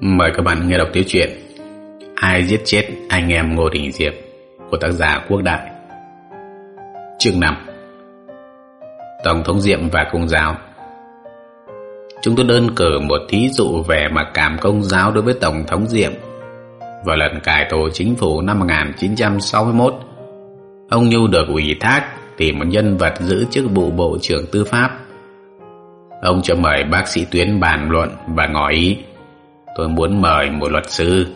Mời các bạn nghe đọc tiếp truyện Ai giết chết anh em Ngô Đình Diệp của tác giả Quốc Đại. Chương 5 Tổng thống Diệm và Công giáo. Chúng tôi đơn cử một thí dụ về mặc cảm công giáo đối với Tổng thống Diệm. Vào lần cải tổ chính phủ năm 1961 ông Nhu được ủy thác tìm một nhân vật giữ chức vụ Bộ trưởng Tư pháp. Ông cho mời bác sĩ Tuyến bàn luận và ngỏ ý tôi muốn mời một luật sư.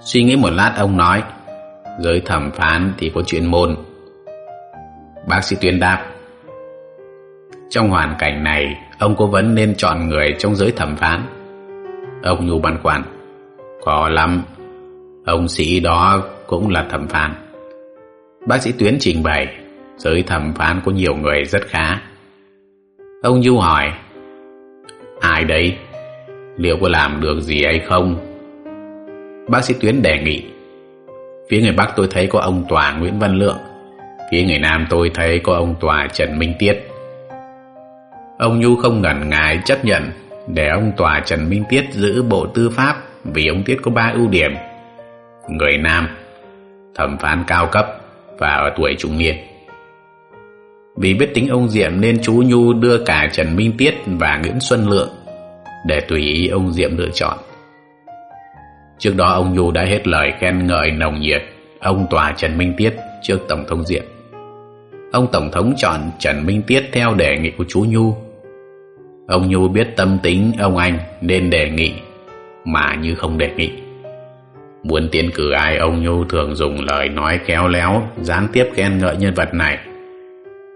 Suy nghĩ một lát, ông nói, giới thẩm phán thì có chuyên môn. Bác sĩ tuyên đáp, trong hoàn cảnh này, ông cố vấn nên chọn người trong giới thẩm phán? Ông nhu băn khoăn, có lắm, ông sĩ đó cũng là thẩm phán. Bác sĩ tuyến trình bày, giới thẩm phán có nhiều người rất khá. Ông nhu hỏi, ai đấy? Liệu có làm được gì hay không? Bác sĩ tuyến đề nghị. Phía người bắc tôi thấy có ông tòa nguyễn văn lượng. Phía người nam tôi thấy có ông tòa trần minh tiết. Ông nhu không ngần ngại chấp nhận để ông tòa trần minh tiết giữ bộ tư pháp vì ông tiết có ba ưu điểm. Người nam, thẩm phán cao cấp và ở tuổi trung niên. Vì biết tính ông diệm nên chú nhu đưa cả trần minh tiết và nguyễn xuân lượng để tùy ý ông Diệm lựa chọn. Trước đó ông Nhu đã hết lời khen ngợi nồng nhiệt ông tòa Trần Minh Tiết trước Tổng thống Diệm. Ông Tổng thống chọn Trần Minh Tiết theo đề nghị của chú Nhu. Ông Nhu biết tâm tính ông anh nên đề nghị, mà như không đề nghị. Muốn tiến cử ai ông Nhu thường dùng lời nói khéo léo, gián tiếp khen ngợi nhân vật này.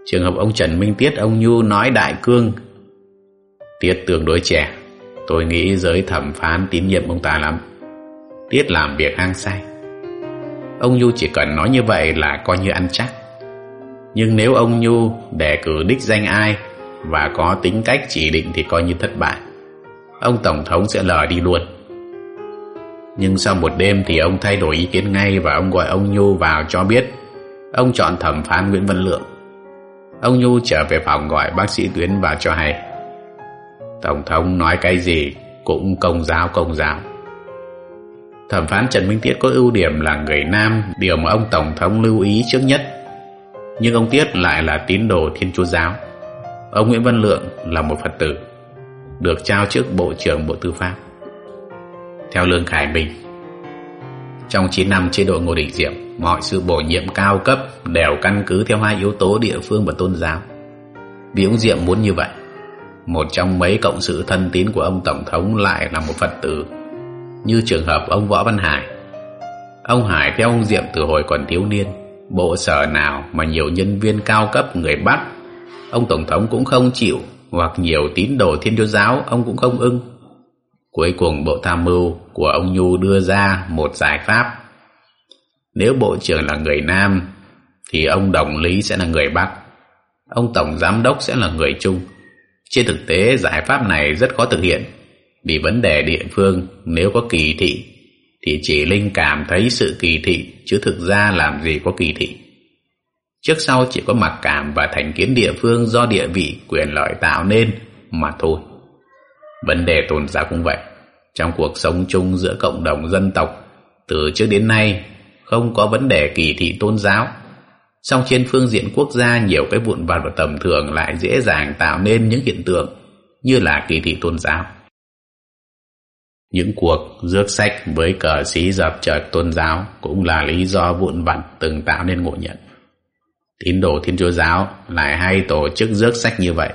Trường hợp ông Trần Minh Tiết ông Nhu nói đại cương, Tiết tương đối trẻ, Tôi nghĩ giới thẩm phán tín nhiệm ông ta lắm. Tiết làm việc hang say. Ông Nhu chỉ cần nói như vậy là coi như ăn chắc. Nhưng nếu ông Nhu đề cử đích danh ai Và có tính cách chỉ định thì coi như thất bại. Ông Tổng thống sẽ lờ đi luôn. Nhưng sau một đêm thì ông thay đổi ý kiến ngay Và ông gọi ông Nhu vào cho biết. Ông chọn thẩm phán Nguyễn Văn Lượng. Ông Nhu trở về phòng gọi bác sĩ Tuyến vào cho hay. Tổng thống nói cái gì cũng công giáo công giáo. Thẩm phán Trần Minh Tiết có ưu điểm là người nam, điều mà ông Tổng thống lưu ý trước nhất. Nhưng ông Tiết lại là tín đồ Thiên Chúa Giáo. Ông Nguyễn Văn Lượng là một Phật tử, được trao chức Bộ trưởng Bộ Tư pháp. Theo Lương Khải Bình, trong 9 năm chế độ Ngô Đình Diệm, mọi sự bổ nhiệm cao cấp đều căn cứ theo hai yếu tố địa phương và tôn giáo. Vì ông Diệm muốn như vậy một trong mấy cộng sự thân tín của ông Tổng thống lại là một Phật tử, như trường hợp ông Võ Văn Hải. Ông Hải theo ông Diệm từ hồi còn thiếu niên, bộ sở nào mà nhiều nhân viên cao cấp người Bắc, ông Tổng thống cũng không chịu, hoặc nhiều tín đồ thiên chúa giáo ông cũng không ưng. Cuối cùng Bộ Tham mưu của ông Nhu đưa ra một giải pháp. Nếu Bộ trưởng là người Nam, thì ông Đồng Lý sẽ là người Bắc. Ông Tổng Giám đốc sẽ là người Trung trên thực tế, giải pháp này rất khó thực hiện vì vấn đề địa phương, nếu có kỳ thị, thì chỉ linh cảm thấy sự kỳ thị, chứ thực ra làm gì có kỳ thị. Trước sau chỉ có mặc cảm và thành kiến địa phương do địa vị, quyền lợi tạo nên mà thôi. Vấn đề tôn giáo cũng vậy. Trong cuộc sống chung giữa cộng đồng dân tộc, từ trước đến nay, không có vấn đề kỳ thị tôn giáo song trên phương diện quốc gia nhiều cái vụn vặt và tầm thường lại dễ dàng tạo nên những hiện tượng như là kỳ thị tôn giáo. Những cuộc rước sách với cờ xí dập chợt tôn giáo cũng là lý do vụn vặt từng tạo nên ngộ nhận. Tín đồ Thiên Chúa Giáo lại hay tổ chức rước sách như vậy.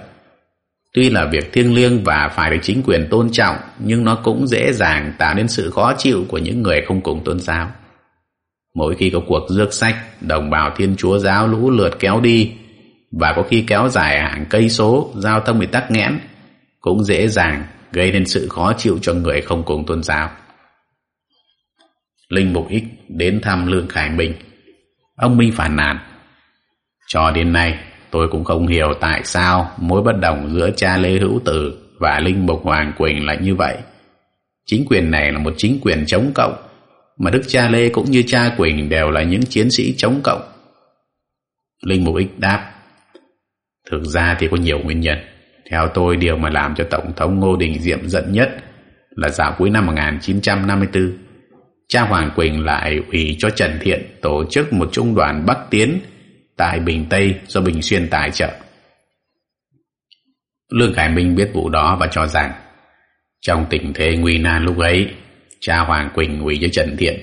Tuy là việc thiêng liêng và phải được chính quyền tôn trọng, nhưng nó cũng dễ dàng tạo nên sự khó chịu của những người không cùng tôn giáo. Mỗi khi có cuộc rước sách, đồng bào Thiên Chúa giáo lũ lượt kéo đi và có khi kéo dài hàng cây số, giao thông bị tắc nghẽn, cũng dễ dàng gây nên sự khó chịu cho người không cùng tôn giáo. Linh Mục Ích đến thăm Lương Khải Minh. Ông Minh phản nàn. Cho đến nay, tôi cũng không hiểu tại sao mối bất đồng giữa cha Lê Hữu Tử và Linh Mục Hoàng Quỳnh lại như vậy. Chính quyền này là một chính quyền chống cộng mà Đức cha Lê cũng như cha Quỳnh đều là những chiến sĩ chống cộng. Linh Mục Ích đáp, thực ra thì có nhiều nguyên nhân. Theo tôi, điều mà làm cho Tổng thống Ngô Đình Diệm giận nhất là dạo cuối năm 1954, cha Hoàng Quỳnh lại ủy cho Trần Thiện tổ chức một trung đoàn Bắc Tiến tại Bình Tây do Bình Xuyên tài trợ. Lương Khải Minh biết vụ đó và cho rằng trong tình thế nguy nan lúc ấy, cha Hoàng Quỳnh ủy cho Trần Thiện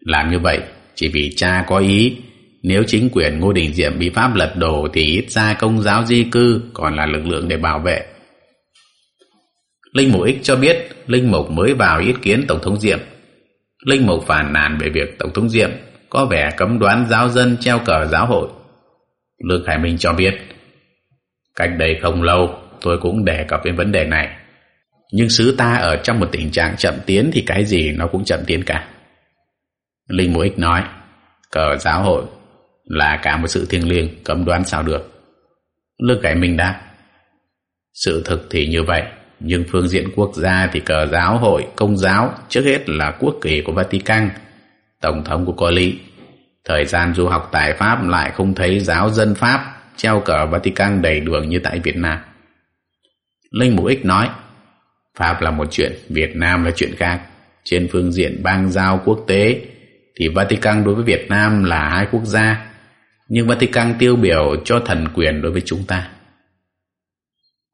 làm như vậy chỉ vì cha có ý nếu chính quyền Ngô Đình Diệm bị Pháp lật đổ thì ít ra công giáo di cư còn là lực lượng để bảo vệ. Linh Mục Ích cho biết Linh Mục mới vào ý kiến Tổng thống Diệm. Linh Mục phản nàn về việc Tổng thống Diệm có vẻ cấm đoán giáo dân treo cờ giáo hội. Lương Khải Minh cho biết, cách đây không lâu, tôi cũng đề cập đến vấn đề này. Nhưng xứ ta ở trong một tình trạng chậm tiến thì cái gì nó cũng chậm tiến cả. Linh Mục Ích nói, cờ giáo hội là cả một sự thiêng liêng, cấm đoán sao được. Lương cải Minh đáp, sự thực thì như vậy, nhưng phương diện quốc gia thì cờ giáo hội, công giáo, trước hết là quốc kỳ của Vatican, tổng thống của có lý thời gian du học tại Pháp lại không thấy giáo dân Pháp treo cờ Vatican đầy đường như tại Việt Nam Linh Mục Ích nói Pháp là một chuyện Việt Nam là chuyện khác trên phương diện bang giao quốc tế thì Vatican đối với Việt Nam là hai quốc gia nhưng Vatican tiêu biểu cho thần quyền đối với chúng ta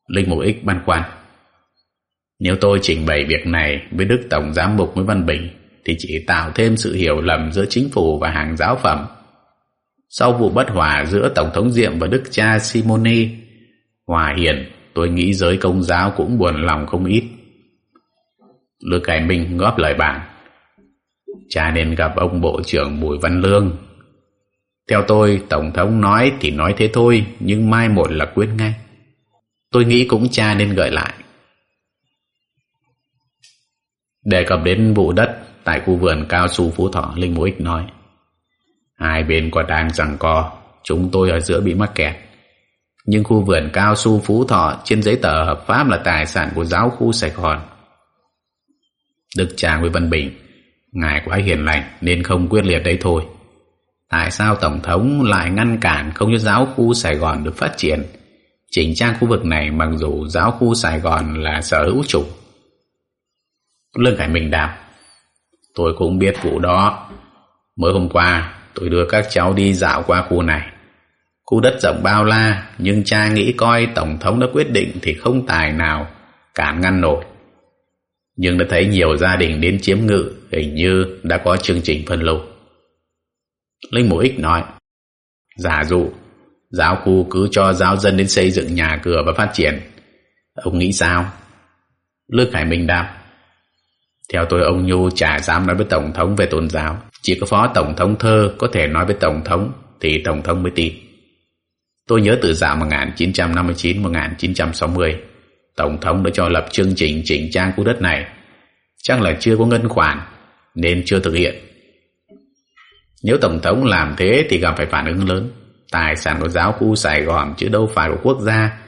Linh Mục Ích băn khoăn nếu tôi trình bày việc này với Đức Tổng Giám mục Nguyễn Văn Bình thì chỉ tạo thêm sự hiểu lầm giữa chính phủ và hàng giáo phẩm. Sau vụ bất hòa giữa Tổng thống Diệm và Đức cha Simoni, hòa hiền, tôi nghĩ giới công giáo cũng buồn lòng không ít. Lương Cải Minh góp lời bạn. Cha nên gặp ông Bộ trưởng Bùi Văn Lương. Theo tôi, Tổng thống nói thì nói thế thôi, nhưng mai một là quyết ngay. Tôi nghĩ cũng cha nên gợi lại. Đề cập đến vụ đất tại khu vườn cao su Phú Thọ, Linh Mũi Ích nói Hai bên còn đang rằng co, chúng tôi ở giữa bị mắc kẹt. Nhưng khu vườn cao su Phú Thọ trên giấy tờ hợp pháp là tài sản của giáo khu Sài Gòn. Đức cha Nguyễn Văn Bình, ngài quá hiền lành nên không quyết liệt đấy thôi. Tại sao Tổng thống lại ngăn cản không cho giáo khu Sài Gòn được phát triển? Chỉnh trang khu vực này mặc dù giáo khu Sài Gòn là sở hữu chủ Lương Khải Minh đáp Tôi cũng biết vụ đó Mới hôm qua tôi đưa các cháu đi dạo qua khu này Khu đất rộng bao la Nhưng cha nghĩ coi Tổng thống đã quyết định Thì không tài nào cản ngăn nổi nhưng đã thấy nhiều gia đình đến chiếm ngự, Hình như đã có chương trình phân lô Linh mục Ích nói, Giả dụ, Giáo khu cứ cho giáo dân đến xây dựng nhà cửa và phát triển, Ông nghĩ sao? Lương hải Minh đáp, theo tôi, ông Nhu chả dám nói với Tổng thống về tôn giáo. Chỉ có Phó Tổng thống Thơ có thể nói với Tổng thống thì Tổng thống mới tin. Tôi nhớ từ dạo 1959-1960 Tổng thống đã cho lập chương trình chỉnh trang khu đất này. Chắc là chưa có ngân khoản, nên chưa thực hiện. Nếu Tổng thống làm thế thì gặp phải phản ứng lớn. Tài sản của giáo khu Sài Gòn chứ đâu phải của quốc gia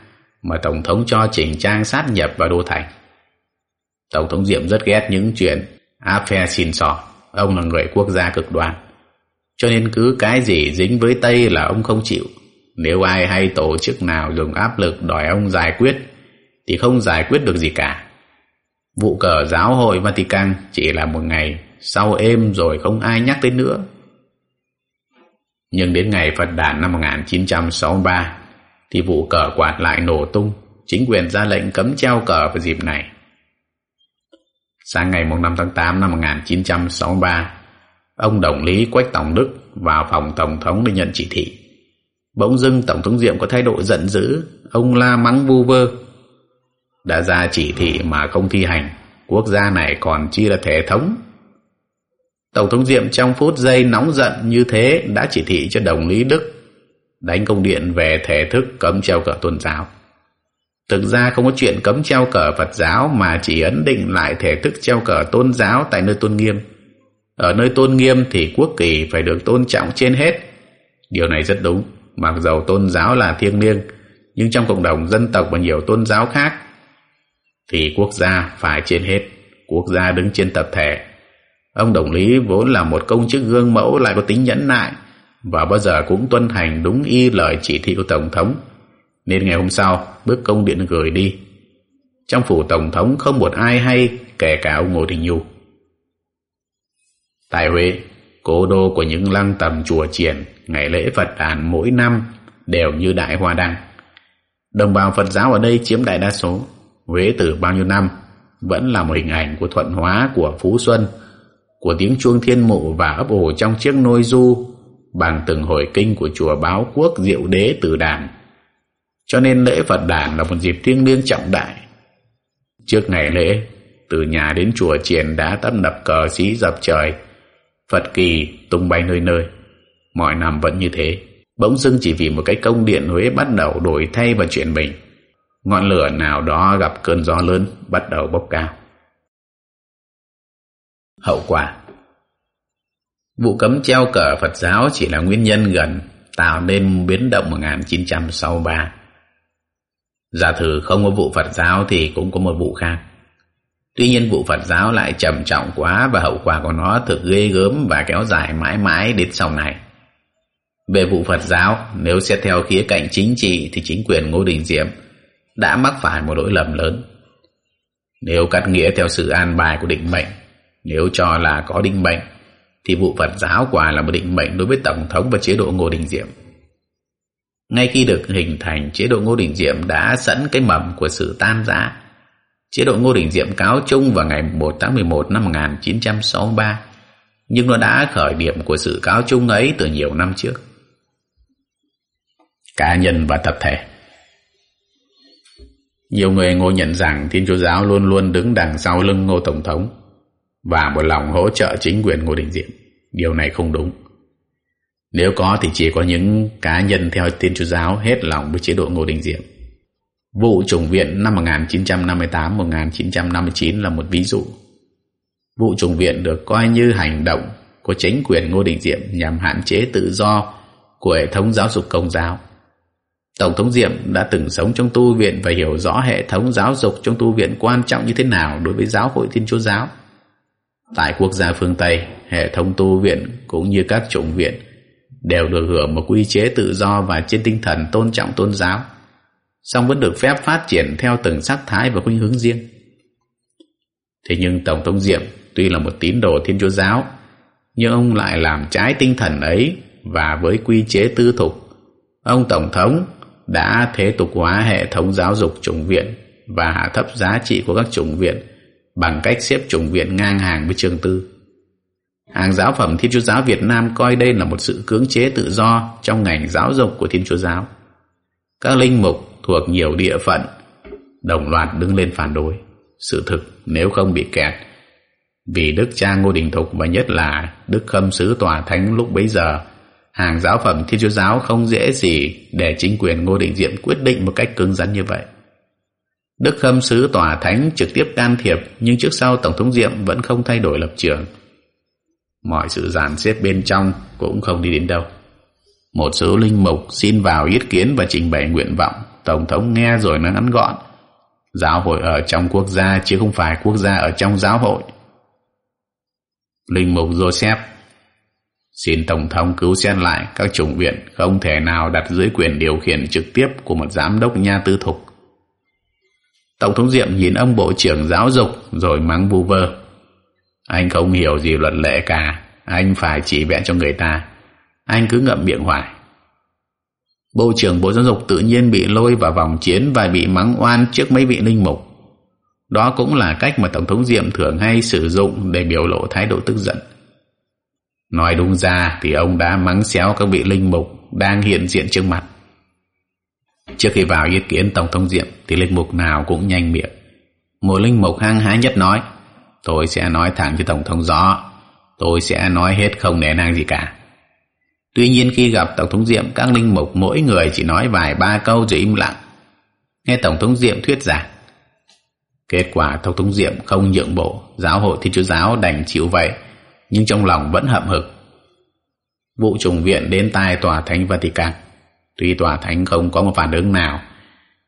mà Tổng thống cho chỉnh trang, sát nhập vào đô thành. Tổng thống Diệm rất ghét những chuyện áp phe xin sỏ Ông là người quốc gia cực đoan. Cho nên cứ cái gì dính với Tây là ông không chịu. Nếu ai hay tổ chức nào dùng áp lực đòi ông giải quyết thì không giải quyết được gì cả. Vụ cờ giáo hội Vatican chỉ là một ngày sau êm rồi không ai nhắc tới nữa. Nhưng đến ngày Phật đản năm 1963 thì vụ cờ quạt lại nổ tung. Chính quyền ra lệnh cấm treo cờ vào dịp này. Sáng ngày 5 tháng 8 năm 1963, ông đồng lý Quách Tổng Đức vào phòng Tổng thống để nhận chỉ thị. Bỗng dưng Tổng thống Diệm có thái độ giận dữ, ông la mắng vu vơ. Đã ra chỉ thị mà không thi hành, quốc gia này còn chi là thể thống. Tổng thống Diệm trong phút giây nóng giận như thế đã chỉ thị cho đồng lý Đức đánh công điện về thể thức cấm treo cờ tôn giáo. Thực ra không có chuyện cấm treo cờ Phật giáo mà chỉ ấn định lại thể thức treo cờ tôn giáo tại nơi tôn nghiêm. Ở nơi tôn nghiêm thì quốc kỳ phải được tôn trọng trên hết. Điều này rất đúng, mặc dầu tôn giáo là thiêng liêng, nhưng trong cộng đồng dân tộc và nhiều tôn giáo khác thì quốc gia phải trên hết, quốc gia đứng trên tập thể. Ông Đồng Lý vốn là một công chức gương mẫu lại có tính nhẫn nại và bao giờ cũng tuân hành đúng y lời chỉ thị của Tổng thống nên ngày hôm sau bước công điện gửi đi Trong phủ Tổng thống không một ai hay kể cả ông Ngô Đình Nhu. Tại Huế, cố đô của những lăng tầm chùa triển, ngày lễ Phật đàn mỗi năm đều như đại hoa đăng. Đồng bào Phật giáo ở đây chiếm đại đa số. Huế từ bao nhiêu năm vẫn là một hình ảnh của thuận hóa của Phú Xuân, của tiếng chuông thiên mụ và ấp ổ trong chiếc nôi du bằng từng hồi kinh của chùa báo quốc diệu đế từ đàn. Cho nên lễ Phật đàn là một dịp thiêng liêng trọng đại. Trước ngày lễ, từ nhà đến chùa triển đã tấp nập cờ xí dập trời, Phật kỳ tung bay nơi nơi. Mọi năm vẫn như thế. Bỗng dưng chỉ vì một cái công điện Huế bắt đầu đổi thay và chuyển mình. Ngọn lửa nào đó gặp cơn gió lớn bắt đầu bốc cao. Hậu quả Vụ cấm treo cờ Phật giáo chỉ là nguyên nhân gần tạo nên biến động 1963. Giả thử không có vụ Phật giáo thì cũng có một vụ khác. Tuy nhiên vụ Phật giáo lại trầm trọng quá và hậu quả của nó thực ghê gớm và kéo dài mãi mãi đến sau này. Về vụ Phật giáo, nếu xét theo khía cạnh chính trị thì chính quyền Ngô Đình Diệm đã mắc phải một lỗi lầm lớn. Nếu cắt nghĩa theo sự an bài của định mệnh, nếu cho là có định mệnh, thì vụ Phật giáo quả là một định mệnh đối với Tổng thống và chế độ Ngô Đình Diệm. Ngay khi được hình thành, chế độ Ngô Đình Diệm đã sẵn cái mầm của sự tan rã. Chế độ Ngô Đình Diệm cáo chung vào ngày 1 tháng 11 năm 1963, nhưng nó đã khởi điểm của sự cáo chung ấy từ nhiều năm trước. Cá nhân và tập thể nhiều người ngô nhận rằng Thiên Chúa Giáo luôn luôn đứng đằng sau lưng Ngô Tổng thống và một lòng hỗ trợ chính quyền Ngô Đình Diệm. Điều này không đúng. Nếu có thì chỉ có những cá nhân theo Thiên Chúa Giáo hết lòng với chế độ Ngô Đình Diệm. Vụ trùng viện năm 1958-1959 là một ví dụ. Vụ trùng viện được coi như hành động của chính quyền Ngô Đình Diệm nhằm hạn chế tự do của hệ thống giáo dục công giáo. Tổng thống Diệm đã từng sống trong tu viện và hiểu rõ hệ thống giáo dục trong tu viện quan trọng như thế nào đối với giáo hội Thiên Chúa Giáo. Tại quốc gia phương Tây, hệ thống tu viện cũng như các chủng viện đều được hưởng một quy chế tự do và trên tinh thần tôn trọng tôn giáo, song vẫn được phép phát triển theo từng sắc thái và khuynh hướng riêng. Thế nhưng Tổng thống Diệm tuy là một tín đồ Thiên Chúa Giáo, nhưng ông lại làm trái tinh thần ấy và với quy chế tư thục, ông Tổng thống đã thế tục hóa hệ thống giáo dục chủng viện và hạ thấp giá trị của các chủng viện bằng cách xếp chủng viện ngang hàng với trường tư. Hàng giáo phẩm Thiên Chúa Giáo Việt Nam coi đây là một sự cưỡng chế tự do trong ngành giáo dục của Thiên Chúa Giáo. Các linh mục thuộc nhiều địa phận đồng loạt đứng lên phản đối. Sự thực nếu không bị kẹt, vì Đức cha Ngô Đình Thục và nhất là Đức Khâm Sứ Tòa Thánh lúc bấy giờ hàng giáo phẩm Thiên Chúa Giáo không dễ gì để chính quyền Ngô Đình Diệm quyết định một cách cứng rắn như vậy. Đức Khâm Sứ Tòa Thánh trực tiếp can thiệp, nhưng trước sau Tổng thống Diệm vẫn không thay đổi lập trường. Mọi sự giàn xếp bên trong cũng không đi đến đâu. Một số linh mục xin vào ý kiến và trình bày nguyện vọng. Tổng thống nghe rồi nói ngắn gọn. Giáo hội ở trong quốc gia chứ không phải quốc gia ở trong giáo hội. Linh mục Joseph Xin Tổng thống cứu xét lại các chủng viện không thể nào đặt dưới quyền điều khiển trực tiếp của một giám đốc nha tư thục. Tổng thống Diệm nhìn ông Bộ trưởng Giáo dục rồi mắng vu vơ. Anh không hiểu gì luật lệ cả, anh phải chỉ vẽ cho người ta. Anh cứ ngậm miệng hoài. Bộ trưởng Bộ Giáo dục tự nhiên bị lôi vào vòng chiến và bị mắng oan trước mấy vị linh mục. Đó cũng là cách mà Tổng thống Diệm thường hay sử dụng để biểu lộ thái độ tức giận. Nói đúng ra thì ông đã mắng xéo các vị linh mục đang hiện diện trước mặt. Trước khi vào ý kiến Tổng thống Diệm, thì linh mục nào cũng nhanh miệng. Một linh mục hăng hái nhất nói, Tôi sẽ nói thẳng cho Tổng thống rõ, Tôi sẽ nói hết không nể nang gì cả Tuy nhiên khi gặp Tổng thống Diệm, Các linh mục mỗi người chỉ nói vài ba câu rồi im lặng Nghe Tổng thống Diệm thuyết giảng, Kết quả Tổng thống Diệm không nhượng bộ, Giáo hội Thiên Chúa Giáo đành chịu vậy nhưng trong lòng vẫn hậm hực. Vụ trùng viện đến tai Tòa Thánh Vatican. Tuy Tòa Thánh không có một phản ứng nào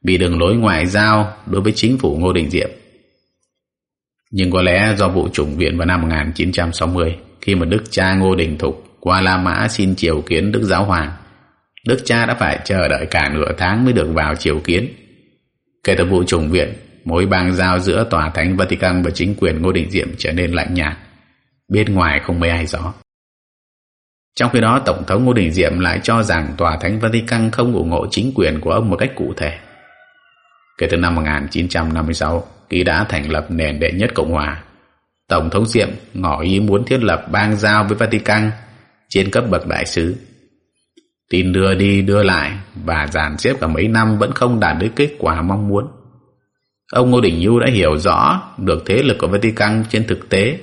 vì đường lối ngoại giao đối với chính phủ Ngô Đình Diệm. Nhưng có lẽ do vụ trùng viện vào năm 1960 Khi mà Đức cha Ngô Đình Thục qua La Mã xin triều kiến Đức Giáo Hoàng, Đức cha đã phải chờ đợi cả nửa tháng mới được vào triều kiến. Kể từ vụ trùng viện, mối bang giao giữa tòa thánh Vatican và chính quyền Ngô Đình Diệm trở nên lạnh nhạt. Bên ngoài không mấy ai rõ. Trong khi đó, Tổng thống Ngô Đình Diệm lại cho rằng tòa thánh Vatican không ủng hộ chính quyền của ông một cách cụ thể. Kể từ năm 1956, khi đã thành lập nền đệ nhất Cộng hòa, Tổng thống Diệm ngỏ ý muốn thiết lập bang giao với Vatican trên cấp bậc đại sứ. Tin đưa đi đưa lại và dàn xếp cả mấy năm vẫn không đạt được kết quả mong muốn. Ông Ngô Đình Nhu đã hiểu rõ được thế lực của Vatican trên thực tế.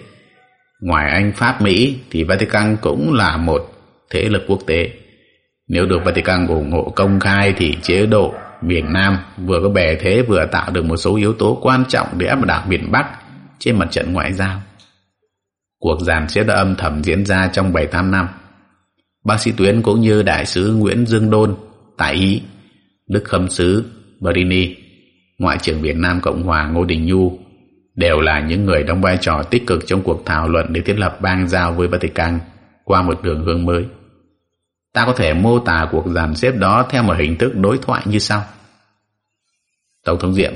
Ngoài Anh, Pháp, Mỹ thì Vatican cũng là một thế lực quốc tế. Nếu được Vatican ủng hộ công khai thì chế độ miền Nam vừa có bè thế vừa tạo được một số yếu tố quan trọng để áp đảo miền Bắc trên mặt trận ngoại giao. Cuộc giàn xếp đã âm thầm diễn ra trong 7-8 năm. Bác sĩ Tuyến cũng như Đại sứ Nguyễn Dương Đôn tại Ý, Đức Khâm sứ Brini, Ngoại trưởng Việt Nam Cộng hòa Ngô Đình Nhu đều là những người đóng vai trò tích cực trong cuộc thảo luận để thiết lập bang giao với Vatican qua một đường hướng mới. Ta có thể mô tả cuộc dàn xếp đó theo một hình thức đối thoại như sau. Tổng thống Diệm,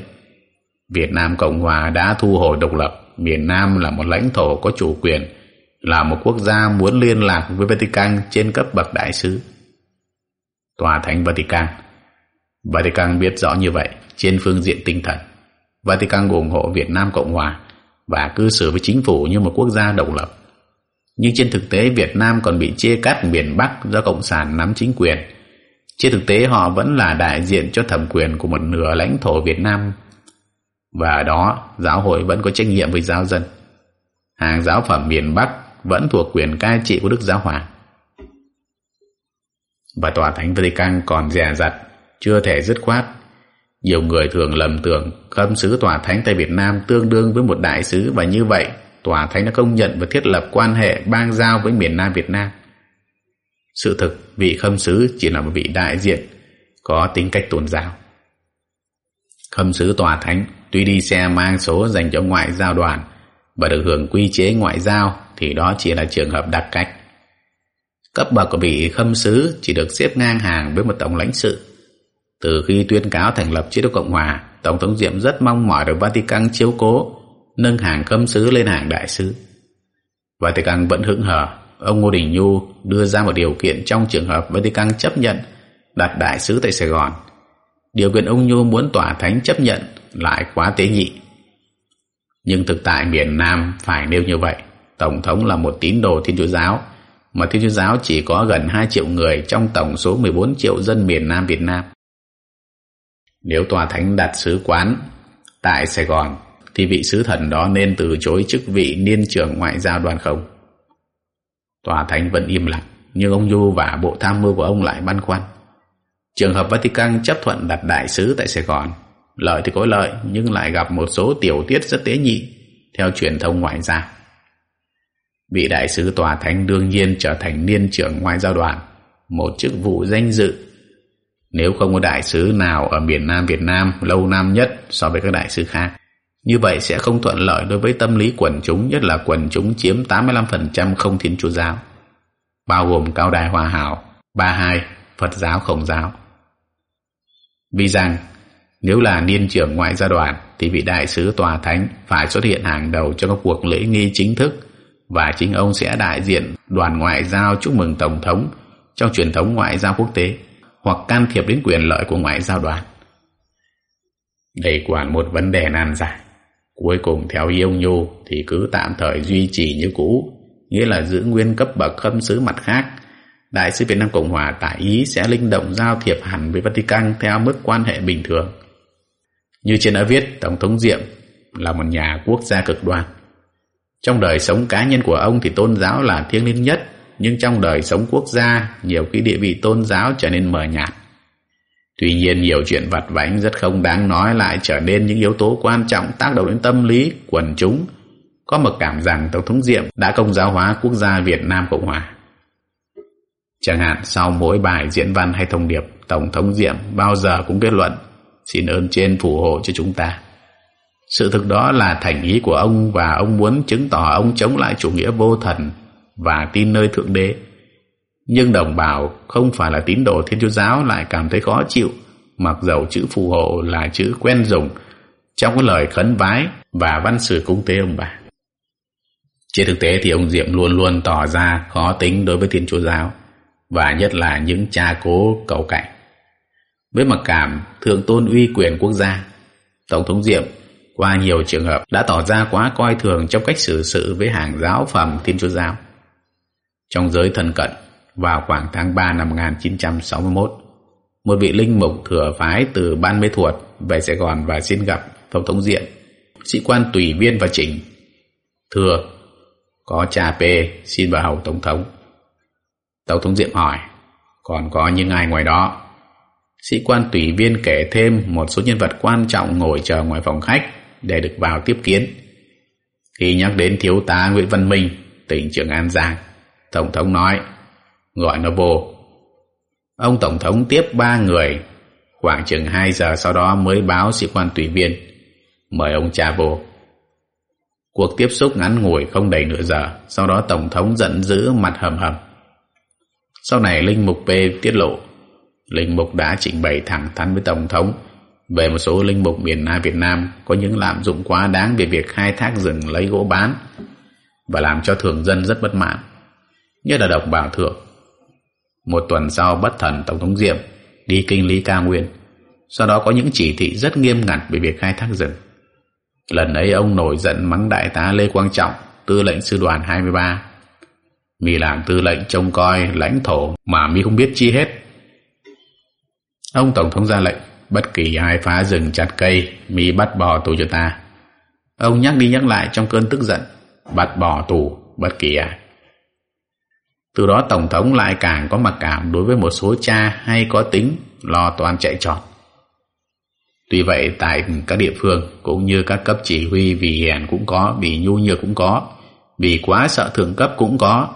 Việt Nam Cộng Hòa đã thu hồi độc lập miền Nam là một lãnh thổ có chủ quyền, là một quốc gia muốn liên lạc với Vatican trên cấp bậc đại sứ. Tòa Thánh Vatican Vatican biết rõ như vậy trên phương diện tinh thần. Vatican ủng hộ Việt Nam Cộng Hòa và cư xử với chính phủ như một quốc gia độc lập. Nhưng trên thực tế Việt Nam còn bị chia cắt miền Bắc do Cộng sản nắm chính quyền. Trên thực tế họ vẫn là đại diện cho thẩm quyền của một nửa lãnh thổ Việt Nam và đó giáo hội vẫn có trách nhiệm với giáo dân. Hàng giáo phẩm miền Bắc vẫn thuộc quyền cai trị của Đức Giáo Hoàng. Và Tòa Thánh Vatican còn dè dặt, chưa thể dứt khoát. Nhiều người thường lầm tưởng khâm sứ Tòa Thánh tại Việt Nam tương đương với một đại sứ và như vậy Tòa Thánh đã công nhận và thiết lập quan hệ bang giao với miền Nam Việt Nam. Sự thực, vị khâm sứ chỉ là một vị đại diện có tính cách tôn giáo. Khâm sứ Tòa Thánh tuy đi xe mang số dành cho ngoại giao đoàn và được hưởng quy chế ngoại giao thì đó chỉ là trường hợp đặc cách. Cấp bậc của vị khâm sứ chỉ được xếp ngang hàng với một tổng lãnh sự. Từ khi tuyên cáo thành lập chế độ Cộng Hòa, Tổng thống Diệm rất mong mỏi được Vatican chiếu cố, nâng hàng khâm sứ lên hàng đại sứ. Vatican vẫn hững hờ, ông Ngô Đình Nhu đưa ra một điều kiện trong trường hợp Vatican chấp nhận đặt đại sứ tại Sài Gòn. Điều kiện ông Nhu muốn tòa thánh chấp nhận lại quá tế nhị. Nhưng thực tại miền Nam phải nêu như vậy. Tổng thống là một tín đồ Thiên Chúa Giáo, mà Thiên Chúa Giáo chỉ có gần 2 triệu người trong tổng số 14 triệu dân miền Nam Việt Nam. Nếu tòa thánh đặt sứ quán tại Sài Gòn, thì vị sứ thần đó nên từ chối chức vị niên trưởng ngoại giao đoàn không. Tòa thánh vẫn im lặng, nhưng ông Du và bộ tham mưu của ông lại băn khoăn. Trường hợp Vatican chấp thuận đặt đại sứ tại Sài Gòn lợi thì có lợi nhưng lại gặp một số tiểu tiết rất tế nhị theo truyền thông ngoại giao. Vị đại sứ tòa thánh đương nhiên trở thành niên trưởng ngoại giao đoàn, một chức vụ danh dự. Nếu không có đại sứ nào ở miền Nam Việt Nam lâu năm nhất so với các đại sứ khác, như vậy sẽ không thuận lợi đối với tâm lý quần chúng, nhất là quần chúng chiếm 85% không thiên chúa giáo, bao gồm Cao Đài Hòa Hảo, Ba Hai, Phật giáo Khổng giáo. Vì rằng nếu là niên trưởng ngoại giao đoàn thì vị đại sứ tòa thánh phải xuất hiện hàng đầu cho các cuộc lễ nghi chính thức và chính ông sẽ đại diện đoàn ngoại giao chúc mừng Tổng thống trong truyền thống ngoại giao quốc tế hoặc can thiệp đến quyền lợi của ngoại giao đoàn. Đây quản một vấn đề nan giải. Cuối cùng theo ý ông Nhu thì cứ tạm thời duy trì như cũ, nghĩa là giữ nguyên cấp bậc khâm sứ mặt khác. Đại sứ Việt Nam Cộng Hòa tại Ý sẽ linh động giao thiệp hẳn với Vatican theo mức quan hệ bình thường. Như trên đã viết, Tổng thống Diệm là một nhà quốc gia cực đoan. Trong đời sống cá nhân của ông thì tôn giáo là thiêng liêng nhất, nhưng trong đời sống quốc gia, nhiều khi địa vị tôn giáo trở nên mờ nhạt. Tuy nhiên nhiều chuyện vặt vãnh rất không đáng nói lại trở nên những yếu tố quan trọng tác động đến tâm lý quần chúng. Có một cảm rằng Tổng thống Diệm đã công giáo hóa quốc gia Việt Nam Cộng Hòa. Chẳng hạn sau mỗi bài diễn văn hay thông điệp, Tổng thống Diệm bao giờ cũng kết luận Xin ơn trên phù hộ cho chúng ta. Sự thực đó là thành ý của ông và ông muốn chứng tỏ ông chống lại chủ nghĩa vô thần và tin nơi Thượng Đế. Nhưng đồng bào không phải là tín đồ Thiên Chúa Giáo lại cảm thấy khó chịu mặc dầu chữ phù hộ là chữ quen dùng trong cái lời khấn vái và văn sử cúng tế ông bà. Trên thực tế thì ông Diệm luôn luôn tỏ ra khó tính đối với Thiên Chúa Giáo và nhất là những cha cố cầu cạnh. Với mặc cảm thường tôn uy quyền quốc gia, Tổng thống Diệm qua nhiều trường hợp đã tỏ ra quá coi thường trong cách xử sự với hàng giáo phẩm Thiên Chúa Giáo. Trong giới thân cận, vào khoảng tháng 3 năm 1961, một vị linh mục thừa phái từ Ban Mê Thuột về Sài Gòn và xin gặp Tổng thống Diệm, sĩ quan tùy viên và chỉnh. Thưa, có cha P xin vào hầu Tổng thống. Tổng thống Diệm hỏi, còn có những ai ngoài đó? Sĩ quan tùy viên kể thêm một số nhân vật quan trọng ngồi chờ ngoài phòng khách để được vào tiếp kiến. Khi nhắc đến thiếu tá Nguyễn Văn Minh, tỉnh trưởng An Giang, Tổng thống nói, gọi nó vô. Ông Tổng thống tiếp ba người, khoảng chừng 2 giờ sau đó mới báo sĩ quan tùy viên, mời ông cha vô. Cuộc tiếp xúc ngắn ngủi không đầy nửa giờ, sau đó Tổng thống giận dữ mặt hầm hầm. Sau này Linh Mục P tiết lộ, Linh Mục đã trình bày thẳng thắn với Tổng thống về một số linh mục miền Nam Việt Nam có những lạm dụng quá đáng về việc khai thác rừng lấy gỗ bán và làm cho thường dân rất bất mãn, nhất là độc bảo thượng. Một tuần sau bất thần Tổng thống Diệm đi kinh lý ca nguyên, sau đó có những chỉ thị rất nghiêm ngặt về việc khai thác rừng. Lần ấy ông nổi giận mắng đại tá Lê Quang Trọng, tư lệnh sư đoàn 23. Mi làm tư lệnh trông coi lãnh thổ mà mi không biết chi hết. Ông Tổng thống ra lệnh bất kỳ ai phá rừng chặt cây mi bắt bỏ tù cho ta ông nhắc đi nhắc lại trong cơn tức giận bắt bỏ tù bất kỳ ai từ đó tổng thống lại càng có mặc cảm đối với một số cha hay có tính lo toan chạy trọt tuy vậy tại các địa phương cũng như các cấp chỉ huy vì hèn cũng có vì nhu nhược cũng có vì quá sợ thượng cấp cũng có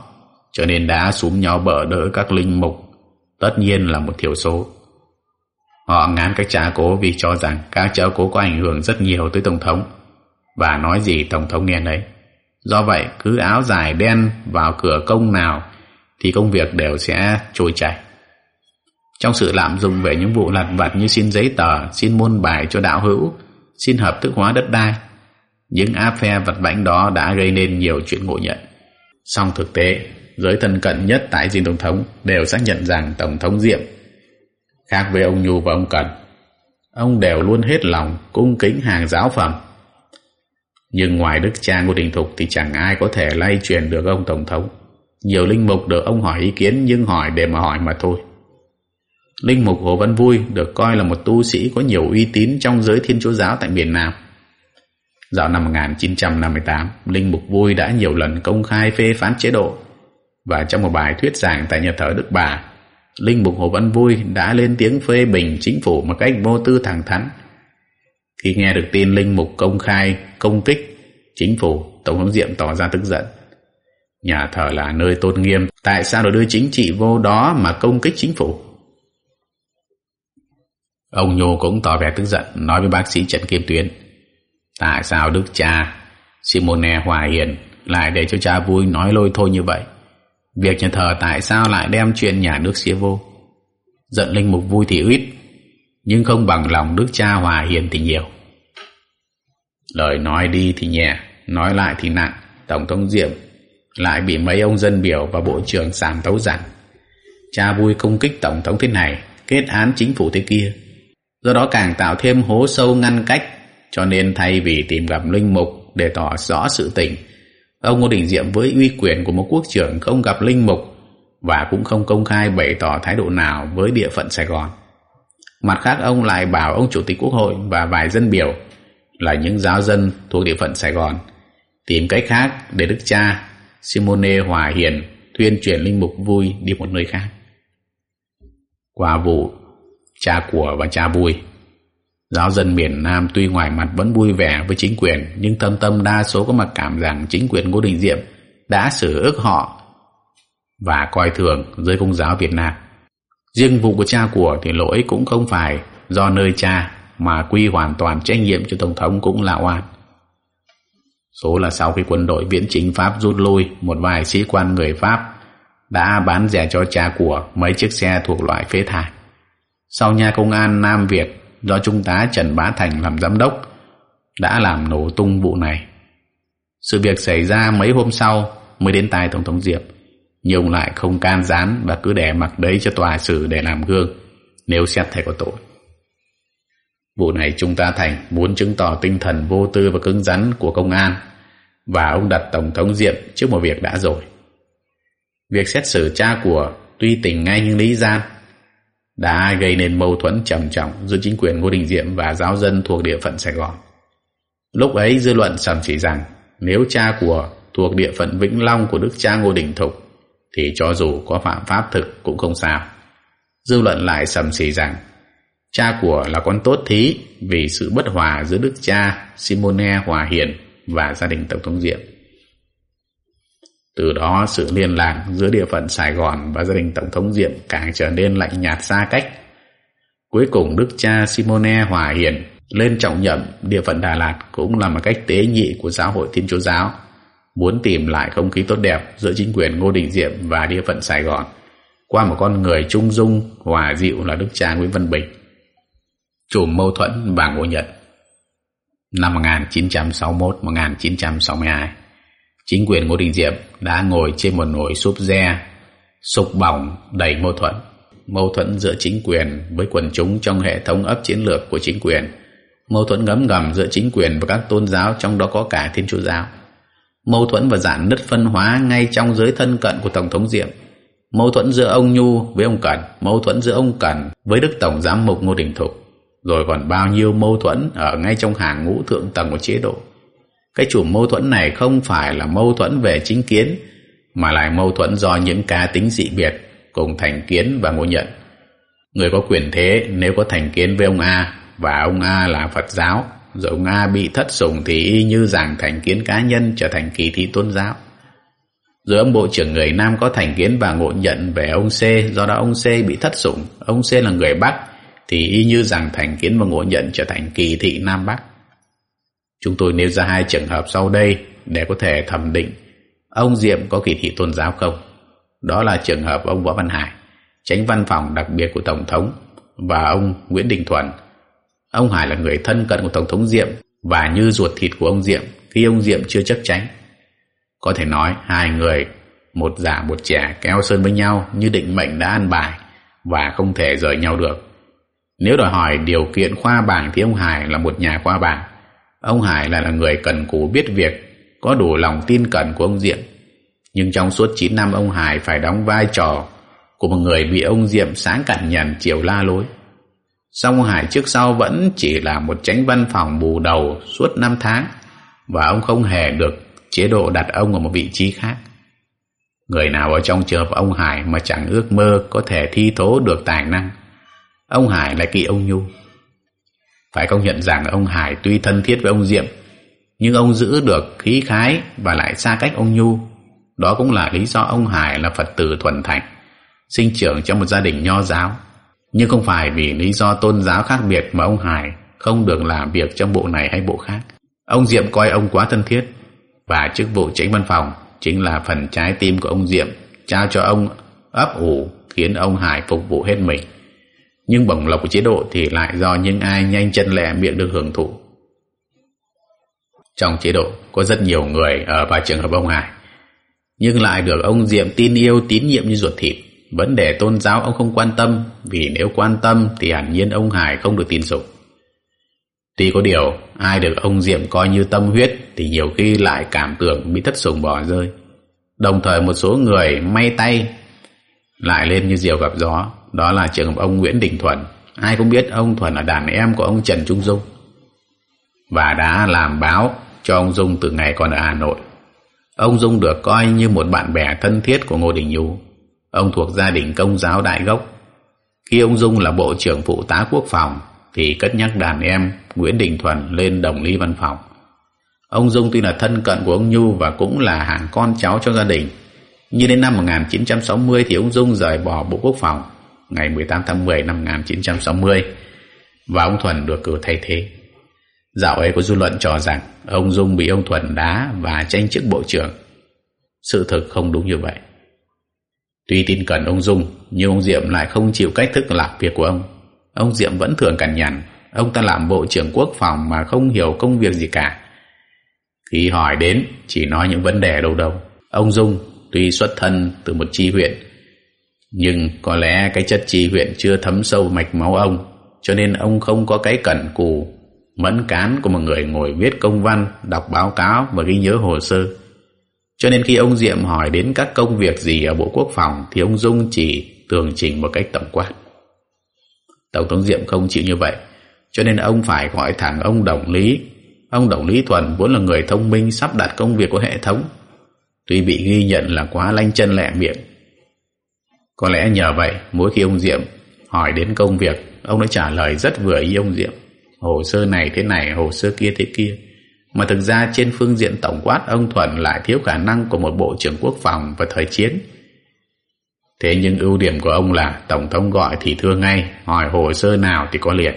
cho nên đã xuống nhau bỡ đỡ các linh mục tất nhiên là một thiểu số Họ ngán các cha cố vì cho rằng các cha cố có ảnh hưởng rất nhiều tới Tổng thống và nói gì Tổng thống nghe đấy. Do vậy, cứ áo dài đen vào cửa công nào thì công việc đều sẽ trôi chảy. Trong sự lạm dụng về những vụ lặt vặt như xin giấy tờ, xin môn bài cho đạo hữu, xin hợp thức hóa đất đai, những áp phe vật vãnh đó đã gây nên nhiều chuyện ngộ nhận. Song thực tế, giới thân cận nhất tại dinh Tổng thống đều xác nhận rằng Tổng thống Diệm Khác với ông Nhu và ông Cần, ông đều luôn hết lòng cung kính hàng giáo phẩm. Nhưng ngoài Đức cha Ngô Đình Thục thì chẳng ai có thể lay truyền được ông Tổng thống. Nhiều linh mục được ông hỏi ý kiến nhưng hỏi để mà hỏi mà thôi. Linh mục Hồ Văn Vui được coi là một tu sĩ có nhiều uy tín trong giới thiên chúa giáo tại miền Nam. Dạo năm 1958, Linh mục Vui đã nhiều lần công khai phê phán chế độ và trong một bài thuyết giảng tại nhà thờ Đức Bà Linh Mục Hồ Văn Vui đã lên tiếng phê bình chính phủ một cách vô tư thẳng thắn. Khi nghe được tin Linh Mục công khai công kích chính phủ, Tổng thống Diệm tỏ ra tức giận. Nhà thờ là nơi tôn nghiêm, tại sao được đưa chính trị vô đó mà công kích chính phủ? Ông Nhô cũng tỏ vẻ tức giận, nói với bác sĩ Trần Kim Tuyến. Tại sao Đức cha Simone Hòa Hiền lại để cho cha vui nói lôi thôi như vậy? Việc nhà thờ tại sao lại đem chuyện nhà nước xía vô? Giận linh mục vui thì ít, nhưng không bằng lòng đức cha hòa hiền thì nhiều. Lời nói đi thì nhẹ, nói lại thì nặng, Tổng thống Diệm lại bị mấy ông dân biểu và bộ trưởng sàm tấu rằng cha vui công kích Tổng thống thế này, kết án chính phủ thế kia. Do đó càng tạo thêm hố sâu ngăn cách, cho nên thay vì tìm gặp linh mục để tỏ rõ sự tình, Ông Ngô Đình Diệm với uy quyền của một quốc trưởng không gặp linh mục và cũng không công khai bày tỏ thái độ nào với địa phận Sài Gòn. Mặt khác ông lại bảo ông Chủ tịch Quốc hội và vài dân biểu là những giáo dân thuộc địa phận Sài Gòn tìm cách khác để đức cha Simone Hòa Hiền tuyên truyền linh mục vui đi một nơi khác. Qua vụ cha của và cha vui, Giáo dân miền Nam tuy ngoài mặt vẫn vui vẻ với chính quyền, nhưng tâm tâm đa số có mặc cảm rằng chính quyền Ngô Đình Diệm đã xử ức họ và coi thường giới công giáo Việt Nam. Riêng vụ của cha của thì lỗi cũng không phải do nơi cha mà quy hoàn toàn trách nhiệm cho Tổng thống cũng là oan. Số là sau khi quân đội viễn chính Pháp rút lui, một vài sĩ quan người Pháp đã bán rẻ cho cha của mấy chiếc xe thuộc loại phế thải. Sau nhà công an Nam Việt do Trung tá Trần Bá Thành làm giám đốc, đã làm nổ tung vụ này. Sự việc xảy ra mấy hôm sau mới đến tai Tổng thống Diệp, nhưng ông lại không can gián và cứ để mặc đấy cho tòa xử để làm gương nếu xét thấy có tội. Vụ này chúng ta thành muốn chứng tỏ tinh thần vô tư và cứng rắn của công an và ông đặt Tổng thống Diệm trước một việc đã rồi. Việc xét xử cha của tuy tình ngay nhưng lý gian đã gây nên mâu thuẫn trầm trọng giữa chính quyền Ngô Đình Diệm và giáo dân thuộc địa phận Sài Gòn. Lúc ấy dư luận sầm chỉ rằng nếu cha của thuộc địa phận Vĩnh Long của đức cha Ngô Đình Thục thì cho dù có phạm pháp thực cũng không sao. Dư luận lại sầm xì rằng cha của là con tốt thí vì sự bất hòa giữa đức cha Simone Hòa Hiền và gia đình Tổng thống Diệm. Từ đó sự liên lạc giữa địa phận Sài Gòn và gia đình Tổng thống Diệm càng trở nên lạnh nhạt xa cách. Cuối cùng đức cha Simone Hòa Hiền lên trọng nhậm địa phận Đà Lạt cũng là một cách tế nhị của giáo hội Thiên Chúa Giáo muốn tìm lại không khí tốt đẹp giữa chính quyền Ngô Đình Diệm và địa phận Sài Gòn qua một con người trung dung, hòa dịu là đức cha Nguyễn Văn Bình. Chùm mâu thuẫn và ngộ nhận Năm 1961-1962 chính quyền Ngô Đình Diệm đã ngồi trên một nồi súp re, sục bỏng đầy mâu thuẫn. Mâu thuẫn giữa chính quyền với quần chúng trong hệ thống ấp chiến lược của chính quyền. Mâu thuẫn ngấm ngầm giữa chính quyền và các tôn giáo, trong đó có cả Thiên Chúa Giáo. Mâu thuẫn và giãn nứt phân hóa ngay trong giới thân cận của Tổng thống Diệm. Mâu thuẫn giữa ông Nhu với ông Cẩn mâu thuẫn giữa ông Cẩn với Đức Tổng Giám mục Ngô Đình Thục rồi còn bao nhiêu mâu thuẫn ở ngay trong hàng ngũ thượng tầng của chế độ. Cái chủ mâu thuẫn này không phải là mâu thuẫn về chính kiến, mà lại mâu thuẫn do những cá tính dị biệt cùng thành kiến và ngộ nhận. Người có quyền thế nếu có thành kiến với ông A, và ông A là Phật giáo, rồi ông A bị thất sủng thì y như rằng thành kiến cá nhân trở thành kỳ thị tôn giáo. Rồi ông bộ trưởng người Nam có thành kiến và ngộ nhận về ông C, do đó ông C bị thất sủng. Ông C là người Bắc thì y như rằng thành kiến và ngộ nhận trở thành kỳ thị Nam Bắc Chúng tôi nêu ra hai trường hợp sau đây để có thể thẩm định ông Diệm có kỳ thị tôn giáo không. Đó là trường hợp ông Võ Văn Hải, tránh văn phòng đặc biệt của Tổng thống và ông Nguyễn Đình Thuần. Ông Hải là người thân cận của Tổng thống Diệm và như ruột thịt của ông Diệm khi ông Diệm chưa chấp tránh. Có thể nói hai người, một già một trẻ kéo sơn với nhau như định mệnh đã ăn bài và không thể rời nhau được. Nếu đòi hỏi điều kiện khoa bảng thì ông Hải là một nhà khoa bảng Ông Hải là người cần cù biết việc, có đủ lòng tin cẩn của ông Diệm. Nhưng trong suốt 9 năm ông Hải phải đóng vai trò của một người bị ông Diệm sáng cản nhằn chiều la lối. Song ông Hải trước sau vẫn chỉ là một tránh văn phòng bù đầu suốt 5 tháng và ông không hề được chế độ đặt ông ở một vị trí khác. Người nào ở trong trường ông Hải mà chẳng ước mơ có thể thi thố được tài năng. Ông Hải lại kỵ ông Nhu. Phải công nhận rằng ông Hải tuy thân thiết với ông Diệm, nhưng ông giữ được khí khái và lại xa cách ông Nhu. Đó cũng là lý do ông Hải là Phật tử thuần thành, sinh trưởng trong một gia đình nho giáo. Nhưng không phải vì lý do tôn giáo khác biệt mà ông Hải không được làm việc trong bộ này hay bộ khác. Ông Diệm coi ông quá thân thiết và chức vụ tránh văn phòng chính là phần trái tim của ông Diệm trao cho ông ấp ủ khiến ông Hải phục vụ hết mình nhưng bổng lộc của chế độ thì lại do những ai nhanh chân lẹ miệng được hưởng thụ. Trong chế độ có rất nhiều người ở vài trường hợp ông Hải, nhưng lại được ông Diệm tin yêu tín nhiệm như ruột thịt. Vấn đề tôn giáo ông không quan tâm, vì nếu quan tâm thì hẳn nhiên ông Hải không được tin sủng. Tuy có điều, ai được ông Diệm coi như tâm huyết thì nhiều khi lại cảm tưởng bị thất sủng bỏ rơi. Đồng thời một số người may tay lại lên như diều gặp gió đó là trường hợp ông Nguyễn Đình Thuần ai cũng biết ông Thuần là đàn em của ông Trần Trung Dung. Và đã làm báo cho ông Dung từ ngày còn ở Hà Nội. Ông Dung được coi như một bạn bè thân thiết của Ngô Đình Nhu ông thuộc gia đình công giáo đại gốc. Khi ông Dung là bộ trưởng phụ tá quốc phòng, thì cất nhắc đàn em Nguyễn Đình Thuần lên đồng lý văn phòng. Ông Dung tuy là thân cận của ông Nhu và cũng là hàng con cháu trong gia đình, nhưng đến năm 1960 thì ông Dung rời bỏ Bộ Quốc phòng ngày 18 tháng 10 năm 1960 và ông Thuần được cử thay thế. Dạo ấy có dư luận cho rằng ông Dung bị ông Thuần đá và tranh chức bộ trưởng. Sự thực không đúng như vậy. Tuy tin cẩn ông Dung, nhưng ông Diệm lại không chịu cách thức làm việc của ông. Ông Diệm vẫn thường cằn nhằn ông ta làm bộ trưởng quốc phòng mà không hiểu công việc gì cả. Khi hỏi đến, chỉ nói những vấn đề đâu đâu. Ông Dung tuy xuất thân từ một chi huyện, nhưng có lẽ cái chất chi huyện chưa thấm sâu mạch máu ông, cho nên ông không có cái cẩn cù, mẫn cán của một người ngồi viết công văn, đọc báo cáo và ghi nhớ hồ sơ. Cho nên khi ông Diệm hỏi đến các công việc gì ở Bộ Quốc phòng thì ông Dung chỉ tường trình một cách tổng quát. Tổng thống Diệm không chịu như vậy, cho nên ông phải gọi thẳng ông Đồng Lý. Ông Đồng Lý Thuần vốn là người thông minh sắp đặt công việc của hệ thống, tuy bị ghi nhận là quá lanh chân lẹ miệng. Có lẽ nhờ vậy, mỗi khi ông Diệm hỏi đến công việc, ông đã trả lời rất vừa ý ông Diệm. Hồ sơ này thế này, hồ sơ kia thế kia. Mà thực ra trên phương diện tổng quát, ông Thuận lại thiếu khả năng của một bộ trưởng quốc phòng và thời chiến. Thế nhưng ưu điểm của ông là Tổng thống gọi thì thưa ngay, hỏi hồ sơ nào thì có liền.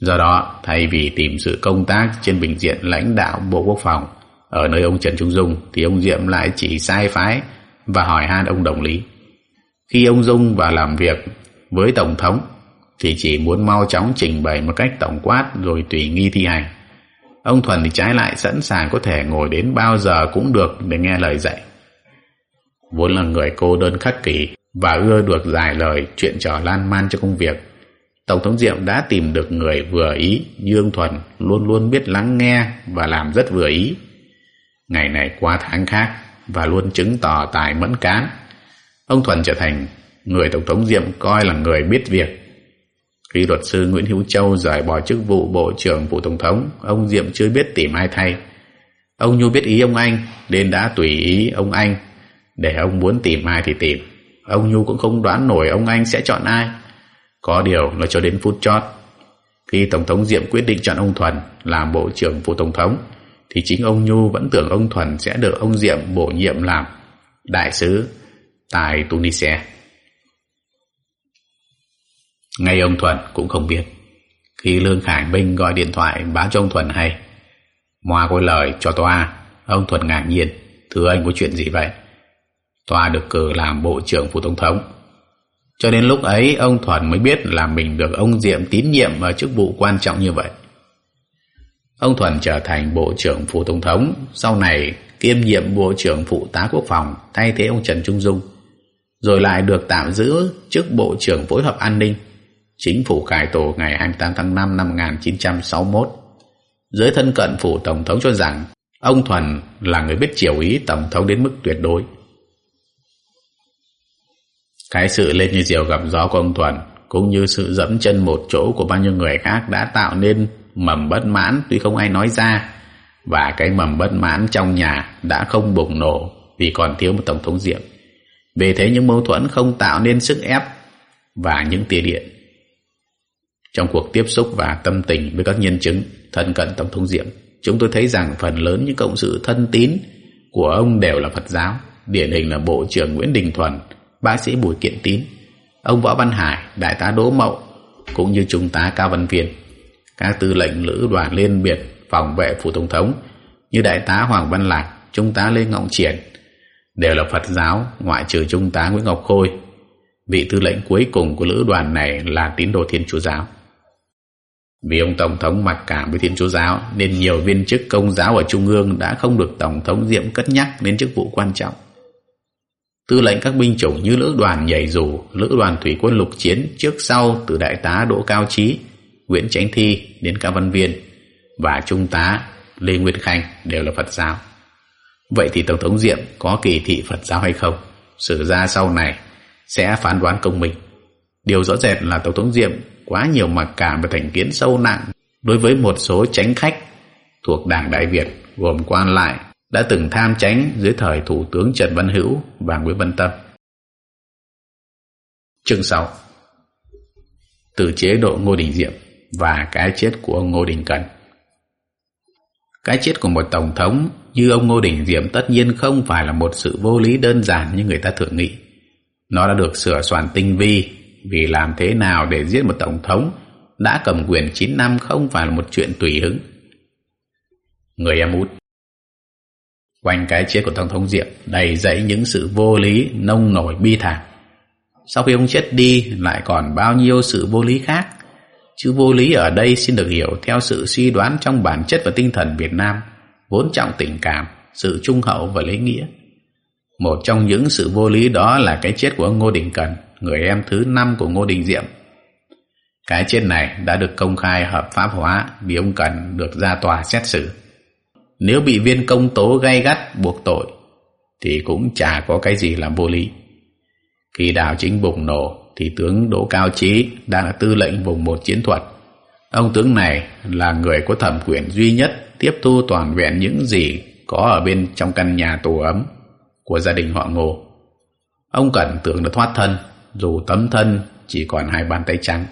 Do đó, thay vì tìm sự công tác trên bình diện lãnh đạo Bộ Quốc phòng ở nơi ông Trần Trung Dung thì ông Diệm lại chỉ sai phái và hỏi han ông đồng lý. Khi ông Dung vào làm việc với Tổng thống, thì chỉ muốn mau chóng trình bày một cách tổng quát rồi tùy nghi thi hành. Ông Thuần thì trái lại sẵn sàng có thể ngồi đến bao giờ cũng được để nghe lời dạy vốn là người cô đơn khắc kỷ và ưa được giải lời chuyện trò lan man cho công việc. Tổng thống Diệm đã tìm được người vừa ý như ông Thuần luôn luôn biết lắng nghe và làm rất vừa ý. Ngày này qua tháng khác và luôn chứng tỏ tài mẫn cán. Ông Thuần trở thành người Tổng thống Diệm coi là người biết việc. Khi luật sư Nguyễn Hữu Châu rời bỏ chức vụ Bộ trưởng Phụ Tổng thống, ông Diệm chưa biết tìm ai thay. Ông Nhu biết ý ông Anh nên đã tùy ý ông Anh để ông muốn tìm ai thì tìm. Ông Nhu cũng không đoán nổi ông anh sẽ chọn ai. Có điều là cho đến phút chót. Khi Tổng thống Diệm quyết định chọn ông Thuần làm Bộ trưởng Phụ Tổng thống, thì chính ông Nhu vẫn tưởng ông Thuần sẽ được ông Diệm bổ nhiệm làm đại sứ tại Tunisia. Ngay ông Thuận cũng không biết. Khi Lương Khải Minh gọi điện thoại báo cho ông Thuận hay, Moa có lời cho Toa. ông Thuận ngạc nhiên, thưa anh có chuyện gì vậy? Toa được cử làm Bộ trưởng Phủ Tổng thống. Cho đến lúc ấy, ông Thuận mới biết là mình được ông Diệm tín nhiệm ở chức vụ quan trọng như vậy. Ông Thuần trở thành Bộ trưởng Phủ Tổng thống, sau này kiêm nhiệm Bộ trưởng Phụ tá Quốc phòng thay thế ông Trần Trung Dung, rồi lại được tạm giữ trước Bộ trưởng Phối hợp An ninh, chính phủ cải tổ ngày 28 tháng 5 năm 1961. Giới thân cận Phủ Tổng thống cho rằng ông Thuần là người biết chiều ý Tổng thống đến mức tuyệt đối. Cái sự lên như diều gặp gió của ông Thuần cũng như sự dẫm chân một chỗ của bao nhiêu người khác đã tạo nên mầm bất mãn tuy không ai nói ra và cái mầm bất mãn trong nhà đã không bùng nổ vì còn thiếu một tổng thống diệm. Vì thế những mâu thuẫn không tạo nên sức ép và những tia điện. Trong cuộc tiếp xúc và tâm tình với các nhân chứng thân cận Tổng thống Diệm, chúng tôi thấy rằng phần lớn những cộng sự thân tín của ông đều là Phật giáo, điển hình là Bộ trưởng Nguyễn Đình Thuần, bác sĩ Bùi Kiện Tín, ông Võ Văn Hải, đại tá Đỗ Mậu, cũng như trung tá Cao Văn Viên, các tư lệnh lữ đoàn liên biệt phòng vệ phủ tổng thống như đại tá Hoàng Văn Lạc, trung tá Lê Ngọc Triển đều là Phật giáo ngoại trừ trung tá Nguyễn Ngọc Khôi. Vị tư lệnh cuối cùng của lữ đoàn này là tín đồ Thiên Chúa giáo. Vì ông Tổng thống mặc cảm với Thiên Chúa giáo nên nhiều viên chức công giáo ở Trung ương đã không được Tổng thống Diệm cất nhắc đến chức vụ quan trọng tư lệnh các binh chủng như lữ đoàn nhảy dù, lữ đoàn thủy quân lục chiến trước sau từ đại tá Đỗ Cao Trí, Nguyễn Chánh Thi đến Cao Văn Viên và trung tá Lê Nguyên Khanh đều là Phật giáo. Vậy thì Tổng thống Diệm có kỳ thị Phật giáo hay không? Sử ra sau này sẽ phán đoán công minh. Điều rõ rệt là Tổng thống Diệm quá nhiều mặc cảm và thành kiến sâu nặng đối với một số tránh khách thuộc Đảng Đại Việt, gồm quan lại, đã từng tham tránh dưới thời Thủ tướng Trần Văn Hữu và Nguyễn Văn Tâm. Chương 6 Từ chế độ Ngô Đình Diệm và cái chết của ông Ngô Đình Cần cái chết của một Tổng thống như ông Ngô Đình Diệm tất nhiên không phải là một sự vô lý đơn giản như người ta thường nghĩ. Nó đã được sửa soạn tinh vi vì làm thế nào để giết một Tổng thống đã cầm quyền 9 năm không phải là một chuyện tùy hứng. Người em út Quanh cái chết của Tổng thống Diệm đầy dẫy những sự vô lý, nông nổi bi thảm. Sau khi ông chết đi lại còn bao nhiêu sự vô lý khác. Chữ vô lý ở đây xin được hiểu theo sự suy đoán trong bản chất và tinh thần Việt Nam, vốn trọng tình cảm, sự trung hậu và lễ nghĩa. Một trong những sự vô lý đó là cái chết của Ngô Đình Cần, người em thứ năm của Ngô Đình Diệm. Cái chết này đã được công khai hợp pháp hóa vì ông Cần được ra tòa xét xử. Nếu bị viên công tố gay gắt buộc tội thì cũng chả có cái gì làm vô lý. Khi đảo chính bùng nổ thì tướng Đỗ Cao Trí đang là tư lệnh vùng một chiến thuật. Ông tướng này là người có thẩm quyền duy nhất tiếp thu toàn vẹn những gì có ở bên trong căn nhà tổ ấm của gia đình họ Ngô. Ông Cẩn tưởng được thoát thân, dù tấm thân chỉ còn hai bàn tay trắng.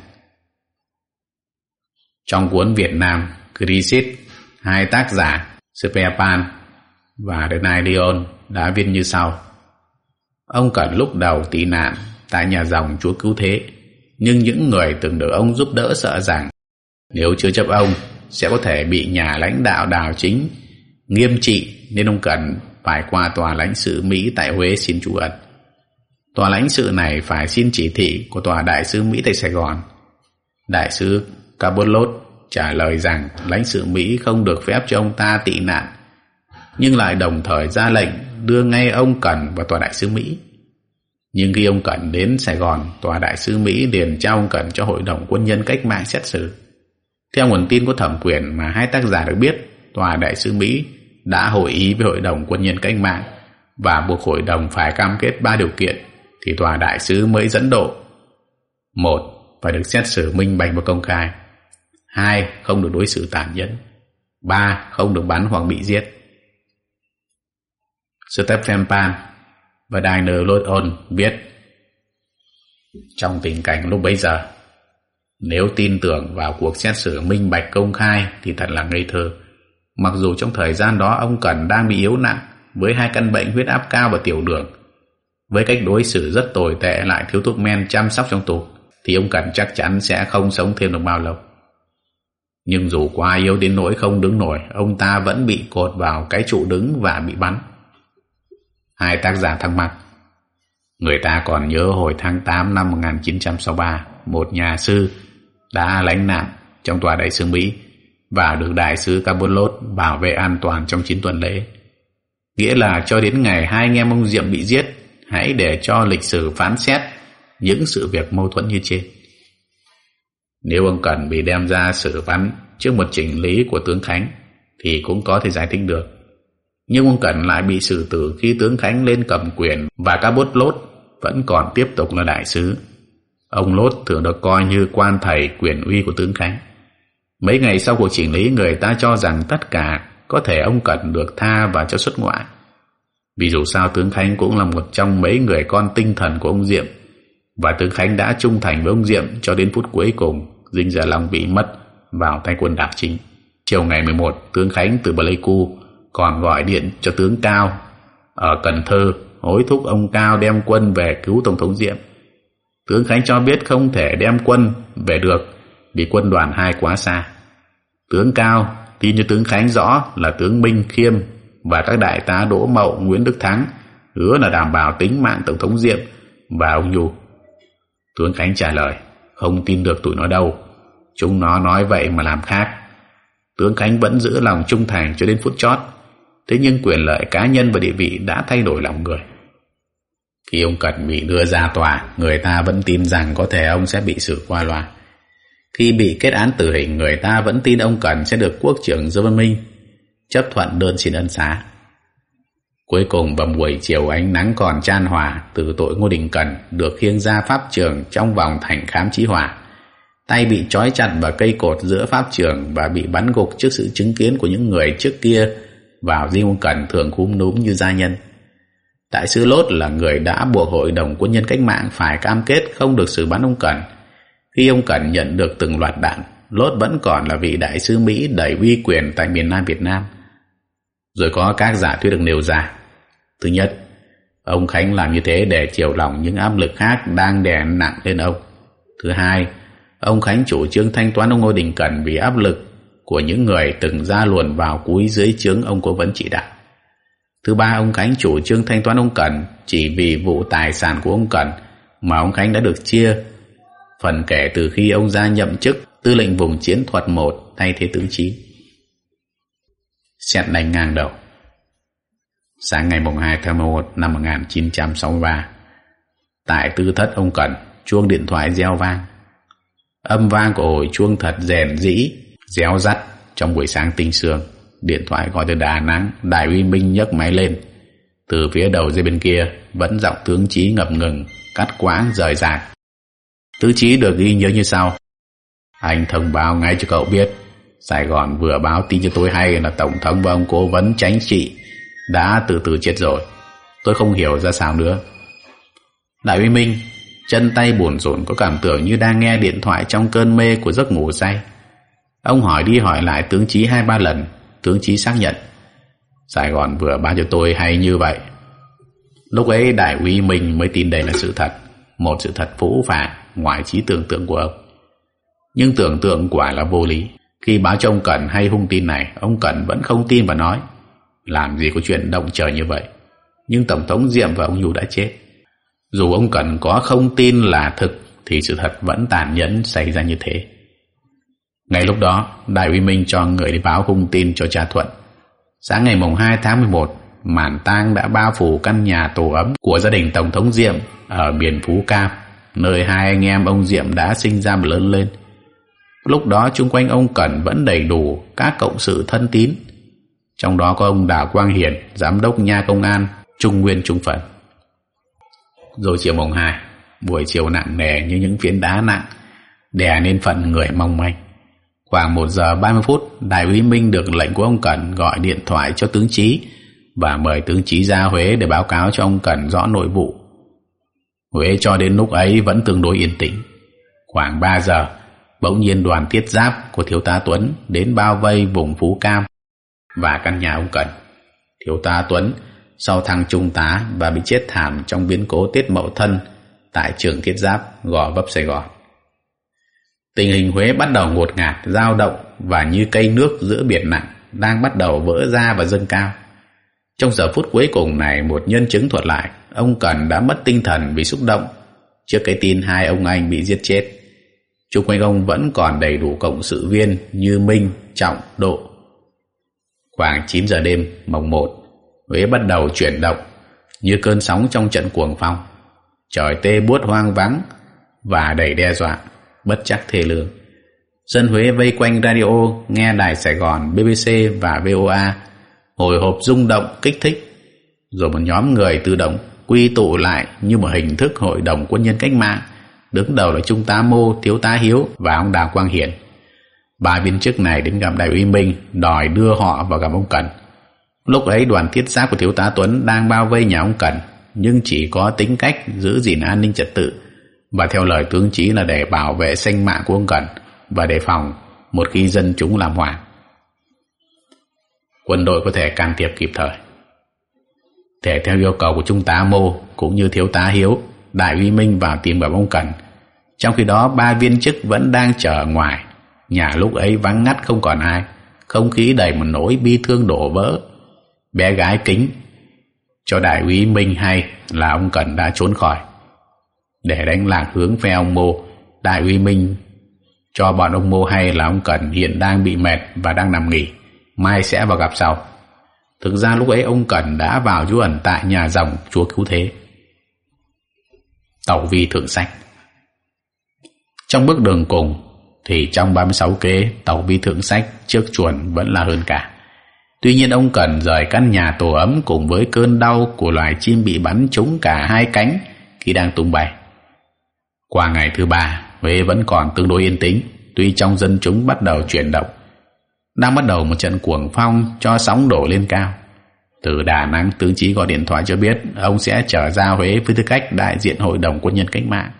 Trong cuốn Việt Nam Crisis, hai tác giả Spepan và Denaidion đã viết như sau. Ông Cẩn lúc đầu tị nạn tại nhà dòng chúa cứu thế, nhưng những người từng được ông giúp đỡ sợ rằng nếu chưa chấp ông sẽ có thể bị nhà lãnh đạo đào chính nghiêm trị nên ông cần phải qua tòa lãnh sự Mỹ tại Huế xin trú ẩn. Tòa lãnh sự này phải xin chỉ thị của tòa đại sứ Mỹ tại Sài Gòn. Đại sứ Cabot trả lời rằng lãnh sự Mỹ không được phép cho ông ta tị nạn, nhưng lại đồng thời ra lệnh đưa ngay ông cần vào tòa đại sứ Mỹ. Nhưng khi ông Cẩn đến Sài Gòn, tòa đại sứ Mỹ liền trao ông Cẩn cho Hội đồng Quân nhân Cách mạng xét xử. Theo nguồn tin có thẩm quyền mà hai tác giả được biết, tòa đại sứ Mỹ đã hội ý với Hội đồng Quân nhân Cách mạng và buộc hội đồng phải cam kết ba điều kiện thì tòa đại sứ mới dẫn độ. Một, phải được xét xử minh bạch và công khai. Hai, không được đối xử tàn nhẫn. Ba, không được bắn hoặc bị giết. Stephen Pan và Diner ôn viết Trong tình cảnh lúc bấy giờ, nếu tin tưởng vào cuộc xét xử minh bạch công khai thì thật là ngây thơ. Mặc dù trong thời gian đó ông Cẩn đang bị yếu nặng với hai căn bệnh huyết áp cao và tiểu đường, với cách đối xử rất tồi tệ lại thiếu thuốc men chăm sóc trong tù, thì ông Cẩn chắc chắn sẽ không sống thêm được bao lâu. Nhưng dù quá yếu đến nỗi không đứng nổi, ông ta vẫn bị cột vào cái trụ đứng và bị bắn. Hai tác giả thắc mắc. Người ta còn nhớ hồi tháng 8 năm 1963, một nhà sư đã lánh nạn trong tòa đại sứ Mỹ và được đại sứ Cabot bảo vệ an toàn trong chín tuần lễ. Nghĩa là cho đến ngày hai anh em ông Diệm bị giết, hãy để cho lịch sử phán xét những sự việc mâu thuẫn như trên. Nếu ông cần bị đem ra xử bắn trước một chỉnh lý của tướng Khánh thì cũng có thể giải thích được. Nhưng ông Cẩn lại bị xử tử khi tướng Khánh lên cầm quyền và các bốt lốt vẫn còn tiếp tục là đại sứ. Ông Lốt thường được coi như quan thầy quyền uy của tướng Khánh. Mấy ngày sau cuộc chỉnh lý người ta cho rằng tất cả có thể ông Cẩn được tha và cho xuất ngoại. Vì dù sao tướng Khánh cũng là một trong mấy người con tinh thần của ông Diệm và tướng Khánh đã trung thành với ông Diệm cho đến phút cuối cùng Dinh Gia Long bị mất vào tay quân đảo chính. Chiều ngày 11, tướng Khánh từ Pleiku còn gọi điện cho tướng Cao ở Cần Thơ hối thúc ông Cao đem quân về cứu Tổng thống Diệm. Tướng Khánh cho biết không thể đem quân về được vì quân đoàn hai quá xa. Tướng Cao tin như tướng Khánh rõ là tướng Minh Khiêm và các đại tá Đỗ Mậu, Nguyễn Đức Thắng hứa là đảm bảo tính mạng Tổng thống Diệm và ông Nhu. Tướng Khánh trả lời, không tin được tụi nó đâu. Chúng nó nói vậy mà làm khác. Tướng Khánh vẫn giữ lòng trung thành cho đến phút chót. Thế nhưng quyền lợi cá nhân và địa vị đã thay đổi lòng người. Khi ông Cật bị đưa ra tòa, người ta vẫn tin rằng có thể ông sẽ bị xử qua loa. Khi bị kết án tử hình, người ta vẫn tin ông Cẩn sẽ được quốc trưởng Dương Văn Minh chấp thuận đơn xin ân xá. Cuối cùng vào buổi chiều ánh nắng còn chan hòa từ tội Ngô Đình Cẩn được khiêng ra pháp trường trong vòng thành khám trí hòa. Tay bị trói chặt vào cây cột giữa pháp trường và bị bắn gục trước sự chứng kiến của những người trước kia vào riêng ông Cẩn thường cúm núm như gia nhân. Đại sứ Lốt là người đã buộc hội đồng quân nhân cách mạng phải cam kết không được xử bắn ông Cẩn. Khi ông Cẩn nhận được từng loạt đạn, Lốt vẫn còn là vị đại sứ Mỹ đầy uy quyền tại miền Nam Việt Nam. Rồi có các giả thuyết được nêu ra. Thứ nhất, ông Khánh làm như thế để chiều lòng những áp lực khác đang đè nặng lên ông. Thứ hai, ông Khánh chủ trương thanh toán ông Ngô Đình Cẩn vì áp lực của những người từng ra luồn vào cúi dưới trướng ông cố vấn chỉ đạo. Thứ ba, ông Khánh chủ trương thanh toán ông Cần chỉ vì vụ tài sản của ông Cần mà ông Khánh đã được chia phần kể từ khi ông ra nhậm chức tư lệnh vùng chiến thuật 1 thay thế tướng chín. Xét đánh ngang đầu Sáng ngày 2 tháng một năm 1963 Tại tư thất ông Cần Chuông điện thoại reo vang Âm vang của hồi chuông thật rèn dĩ Réo rắt trong buổi sáng tinh sương Điện thoại gọi từ Đà Nẵng Đại uy Minh nhấc máy lên Từ phía đầu dây bên kia Vẫn giọng tướng trí ngập ngừng Cắt quãng rời rạc Tứ trí được ghi nhớ như sau Anh thông báo ngay cho cậu biết Sài Gòn vừa báo tin cho tôi hay là Tổng thống và ông cố vấn tránh trị đã từ từ chết rồi. Tôi không hiểu ra sao nữa. Đại uy Minh, chân tay buồn rộn có cảm tưởng như đang nghe điện thoại trong cơn mê của giấc ngủ say. Ông hỏi đi hỏi lại tướng trí hai ba lần, tướng trí xác nhận. Sài Gòn vừa báo cho tôi hay như vậy. Lúc ấy đại úy mình mới tin đây là sự thật, một sự thật phũ phàng ngoài trí tưởng tượng của ông. Nhưng tưởng tượng quả là vô lý. Khi báo cho ông Cẩn hay hung tin này, ông Cẩn vẫn không tin và nói làm gì có chuyện động trời như vậy. Nhưng Tổng thống Diệm và ông Nhu đã chết. Dù ông Cẩn có không tin là thực thì sự thật vẫn tàn nhẫn xảy ra như thế. Ngay lúc đó, Đại uy Minh cho người đi báo hung tin cho cha Thuận. Sáng ngày mùng 2 tháng 11, màn tang đã bao phủ căn nhà tổ ấm của gia đình Tổng thống Diệm ở biển Phú Cam, nơi hai anh em ông Diệm đã sinh ra và lớn lên. Lúc đó chung quanh ông Cẩn vẫn đầy đủ các cộng sự thân tín, trong đó có ông Đào Quang Hiển, giám đốc nha công an, trung nguyên trung phận. Rồi chiều mùng 2, buổi chiều nặng nề như những phiến đá nặng, đè lên phận người mong manh. Khoảng 1 giờ 30 phút, Đại úy Minh được lệnh của ông Cẩn gọi điện thoại cho tướng Chí và mời tướng Chí ra Huế để báo cáo cho ông Cẩn rõ nội vụ. Huế cho đến lúc ấy vẫn tương đối yên tĩnh. Khoảng 3 giờ, bỗng nhiên đoàn tiết giáp của thiếu tá Tuấn đến bao vây vùng Phú Cam và căn nhà ông Cẩn. Thiếu tá Tuấn sau thăng trung tá và bị chết thảm trong biến cố tiết mậu thân tại trường thiết giáp gò vấp Sài Gòn. Tình hình Huế bắt đầu ngột ngạt, dao động và như cây nước giữa biển nặng đang bắt đầu vỡ ra và dâng cao. Trong giờ phút cuối cùng này một nhân chứng thuật lại ông Cần đã mất tinh thần vì xúc động trước cái tin hai ông anh bị giết chết. Trung quanh ông vẫn còn đầy đủ cộng sự viên như Minh, Trọng, Độ Khoảng 9 giờ đêm, mồng 1, Huế bắt đầu chuyển động như cơn sóng trong trận cuồng phong. Trời tê buốt hoang vắng và đầy đe dọa, bất chắc thể lương. Dân Huế vây quanh radio nghe đài Sài Gòn, BBC và VOA hồi hộp rung động, kích thích. Rồi một nhóm người tự động quy tụ lại như một hình thức hội đồng quân nhân cách mạng. Đứng đầu là Trung tá Mô, Thiếu tá Hiếu và ông Đào Quang Hiển. Ba viên chức này đến gặp Đại úy Minh đòi đưa họ vào gặp ông Cần. Lúc ấy đoàn thiết giáp của thiếu tá Tuấn đang bao vây nhà ông Cần nhưng chỉ có tính cách giữ gìn an ninh trật tự và theo lời tướng chí là để bảo vệ sinh mạng của ông Cần và đề phòng một khi dân chúng làm hoảng. Quân đội có thể can thiệp kịp thời. Thể theo yêu cầu của Trung tá Mô cũng như Thiếu tá Hiếu, Đại úy Minh vào tìm gặp ông Cần. Trong khi đó ba viên chức vẫn đang chờ ngoài Nhà lúc ấy vắng ngắt không còn ai Không khí đầy một nỗi bi thương đổ vỡ Bé gái kính Cho đại úy Minh hay Là ông Cần đã trốn khỏi để đánh lạc hướng phe ông Mô. Đại uy Minh Cho bọn ông Mô hay là ông cẩn Hiện đang bị mệt và đang nằm nghỉ. Mai sẽ vào gặp sau. Thực ra lúc ấy ông cẩn đã vào trú ẩn Tại nhà dòng chúa cứu thế. Tàu vi thượng sách. Trong bước đường cùng, thì trong 36 kế tàu vi thượng sách trước chuẩn vẫn là hơn cả. Tuy nhiên ông cần rời căn nhà tổ ấm cùng với cơn đau của loài chim bị bắn trúng cả hai cánh khi đang tung bay. Qua ngày thứ ba, Huế vẫn còn tương đối yên tĩnh, tuy trong dân chúng bắt đầu chuyển động. Đang bắt đầu một trận cuồng phong cho sóng đổ lên cao. Từ Đà Nẵng tướng chí gọi điện thoại cho biết ông sẽ trở ra Huế với tư cách đại diện hội đồng quân nhân cách mạng.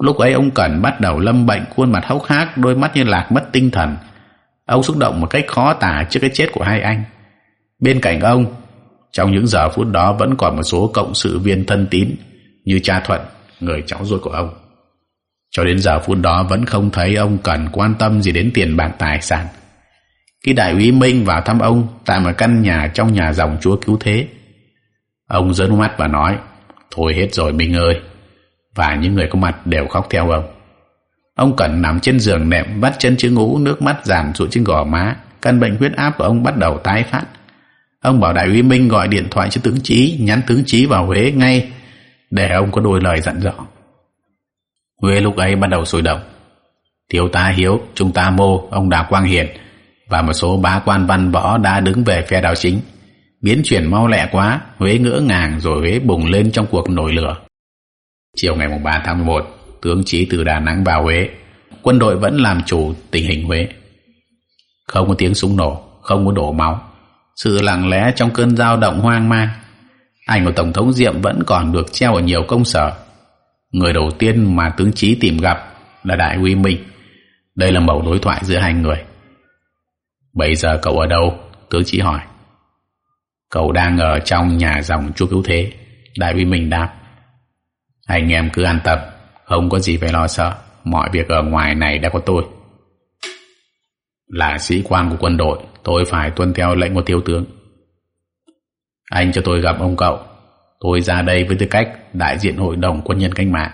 Lúc ấy ông Cẩn bắt đầu lâm bệnh khuôn mặt hốc hác, đôi mắt như lạc mất tinh thần. Ông xúc động một cách khó tả trước cái chết của hai anh. Bên cạnh ông, trong những giờ phút đó vẫn còn một số cộng sự viên thân tín như cha Thuận, người cháu ruột của ông. Cho đến giờ phút đó vẫn không thấy ông cần quan tâm gì đến tiền bạc tài sản. Khi đại úy Minh vào thăm ông tại một căn nhà trong nhà dòng chúa cứu thế, ông dấn mắt và nói, Thôi hết rồi Minh ơi, và những người có mặt đều khóc theo ông. Ông Cẩn nằm trên giường nệm bắt chân chữ ngũ nước mắt giàn rụi trên gò má. Căn bệnh huyết áp của ông bắt đầu tái phát. Ông bảo Đại úy Minh gọi điện thoại cho tướng Chí, nhắn tướng Chí vào Huế ngay để ông có đôi lời dặn dò. Huế lúc ấy bắt đầu sôi động. Thiếu tá Hiếu, trung tá Mô, ông Đào Quang Hiền và một số bá quan văn võ đã đứng về phe đảo chính. Biến chuyển mau lẹ quá, Huế ngỡ ngàng rồi Huế bùng lên trong cuộc nổi lửa. Chiều ngày 3 tháng 11, tướng trí từ Đà Nẵng vào Huế. Quân đội vẫn làm chủ tình hình Huế. Không có tiếng súng nổ, không có đổ máu. Sự lặng lẽ trong cơn dao động hoang mang. Ảnh của Tổng thống Diệm vẫn còn được treo ở nhiều công sở. Người đầu tiên mà tướng Chí tìm gặp là Đại Huy Minh. Đây là mẫu đối thoại giữa hai người. Bây giờ cậu ở đâu? Tướng Chí hỏi. Cậu đang ở trong nhà dòng chúa cứu thế. Đại Huy Minh đáp. Anh em cứ an tâm, không có gì phải lo sợ. Mọi việc ở ngoài này đã có tôi. Là sĩ quan của quân đội, tôi phải tuân theo lệnh của thiếu tướng. Anh cho tôi gặp ông cậu. Tôi ra đây với tư cách đại diện hội đồng quân nhân cách mạng.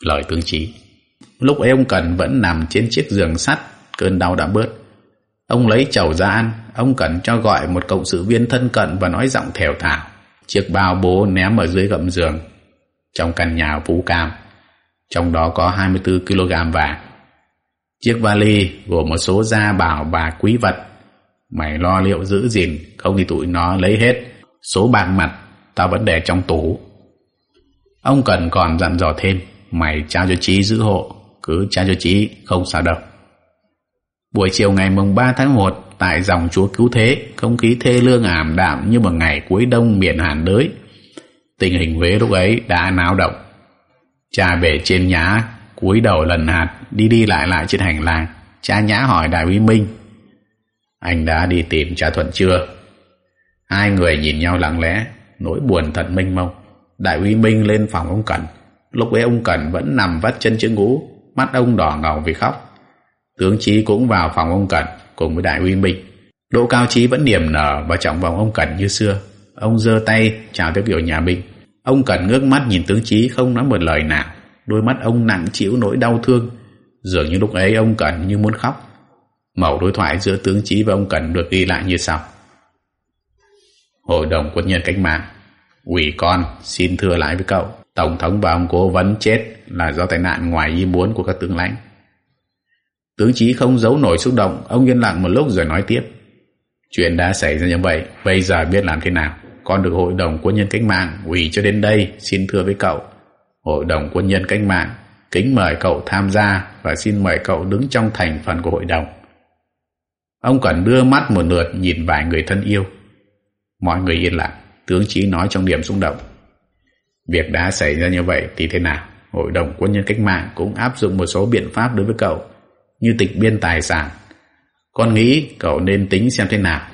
Lời tướng trí. Lúc ấy ông Cần vẫn nằm trên chiếc giường sắt, cơn đau đã bớt. Ông lấy chầu ra ăn, ông Cần cho gọi một cộng sự viên thân cận và nói giọng thèo thảo. Chiếc bao bố ném ở dưới gầm giường, trong căn nhà Phú Cam. Trong đó có 24 kg vàng. Chiếc vali gồm một số gia bảo và quý vật. Mày lo liệu giữ gìn, không thì tụi nó lấy hết. Số bạc mặt, tao vẫn để trong tủ. Ông Cần còn dặn dò thêm, mày trao cho Chí giữ hộ, cứ trao cho Chí, không sao đâu. Buổi chiều ngày mùng 3 tháng 1, tại dòng chúa cứu thế, không khí thê lương ảm đạm như một ngày cuối đông miền Hàn đới. Tình hình Huế lúc ấy đã náo động. Cha về trên nhã, cúi đầu lần hạt, đi đi lại lại trên hành lang. Cha nhã hỏi Đại úy Minh, anh đã đi tìm cha Thuận chưa? Hai người nhìn nhau lặng lẽ, nỗi buồn thật mênh mông. Đại úy Minh lên phòng ông Cẩn. Lúc ấy ông Cẩn vẫn nằm vắt chân chữ ngũ, mắt ông đỏ ngầu vì khóc. Tướng Chí cũng vào phòng ông Cẩn cùng với Đại úy Minh. Đỗ Cao Chí vẫn niềm nở và trọng vòng ông Cẩn như xưa. Ông giơ tay chào theo kiểu nhà binh. Ông Cẩn ngước mắt nhìn tướng Chí không nói một lời nào. Đôi mắt ông nặng chịu nỗi đau thương. Dường như lúc ấy ông Cẩn như muốn khóc. Mẫu đối thoại giữa tướng Chí và ông Cẩn được ghi lại như sau. Hội đồng quân nhân cách mạng ủy con xin thưa lại với cậu Tổng thống và ông cố vấn chết là do tai nạn ngoài ý muốn của các tướng lãnh. Tướng Chí không giấu nổi xúc động, ông yên lặng một lúc rồi nói tiếp. Chuyện đã xảy ra như vậy, bây giờ biết làm thế nào. Con được Hội đồng Quân nhân Cách mạng ủy cho đến đây, xin thưa với cậu. Hội đồng Quân nhân Cách mạng kính mời cậu tham gia và xin mời cậu đứng trong thành phần của hội đồng. Ông cần đưa mắt một lượt nhìn vài người thân yêu. Mọi người yên lặng, tướng Chí nói trong điểm xung động. Việc đã xảy ra như vậy thì thế nào? Hội đồng quân nhân cách mạng cũng áp dụng một số biện pháp đối với cậu, như tịch biên tài sản. Con nghĩ cậu nên tính xem thế nào.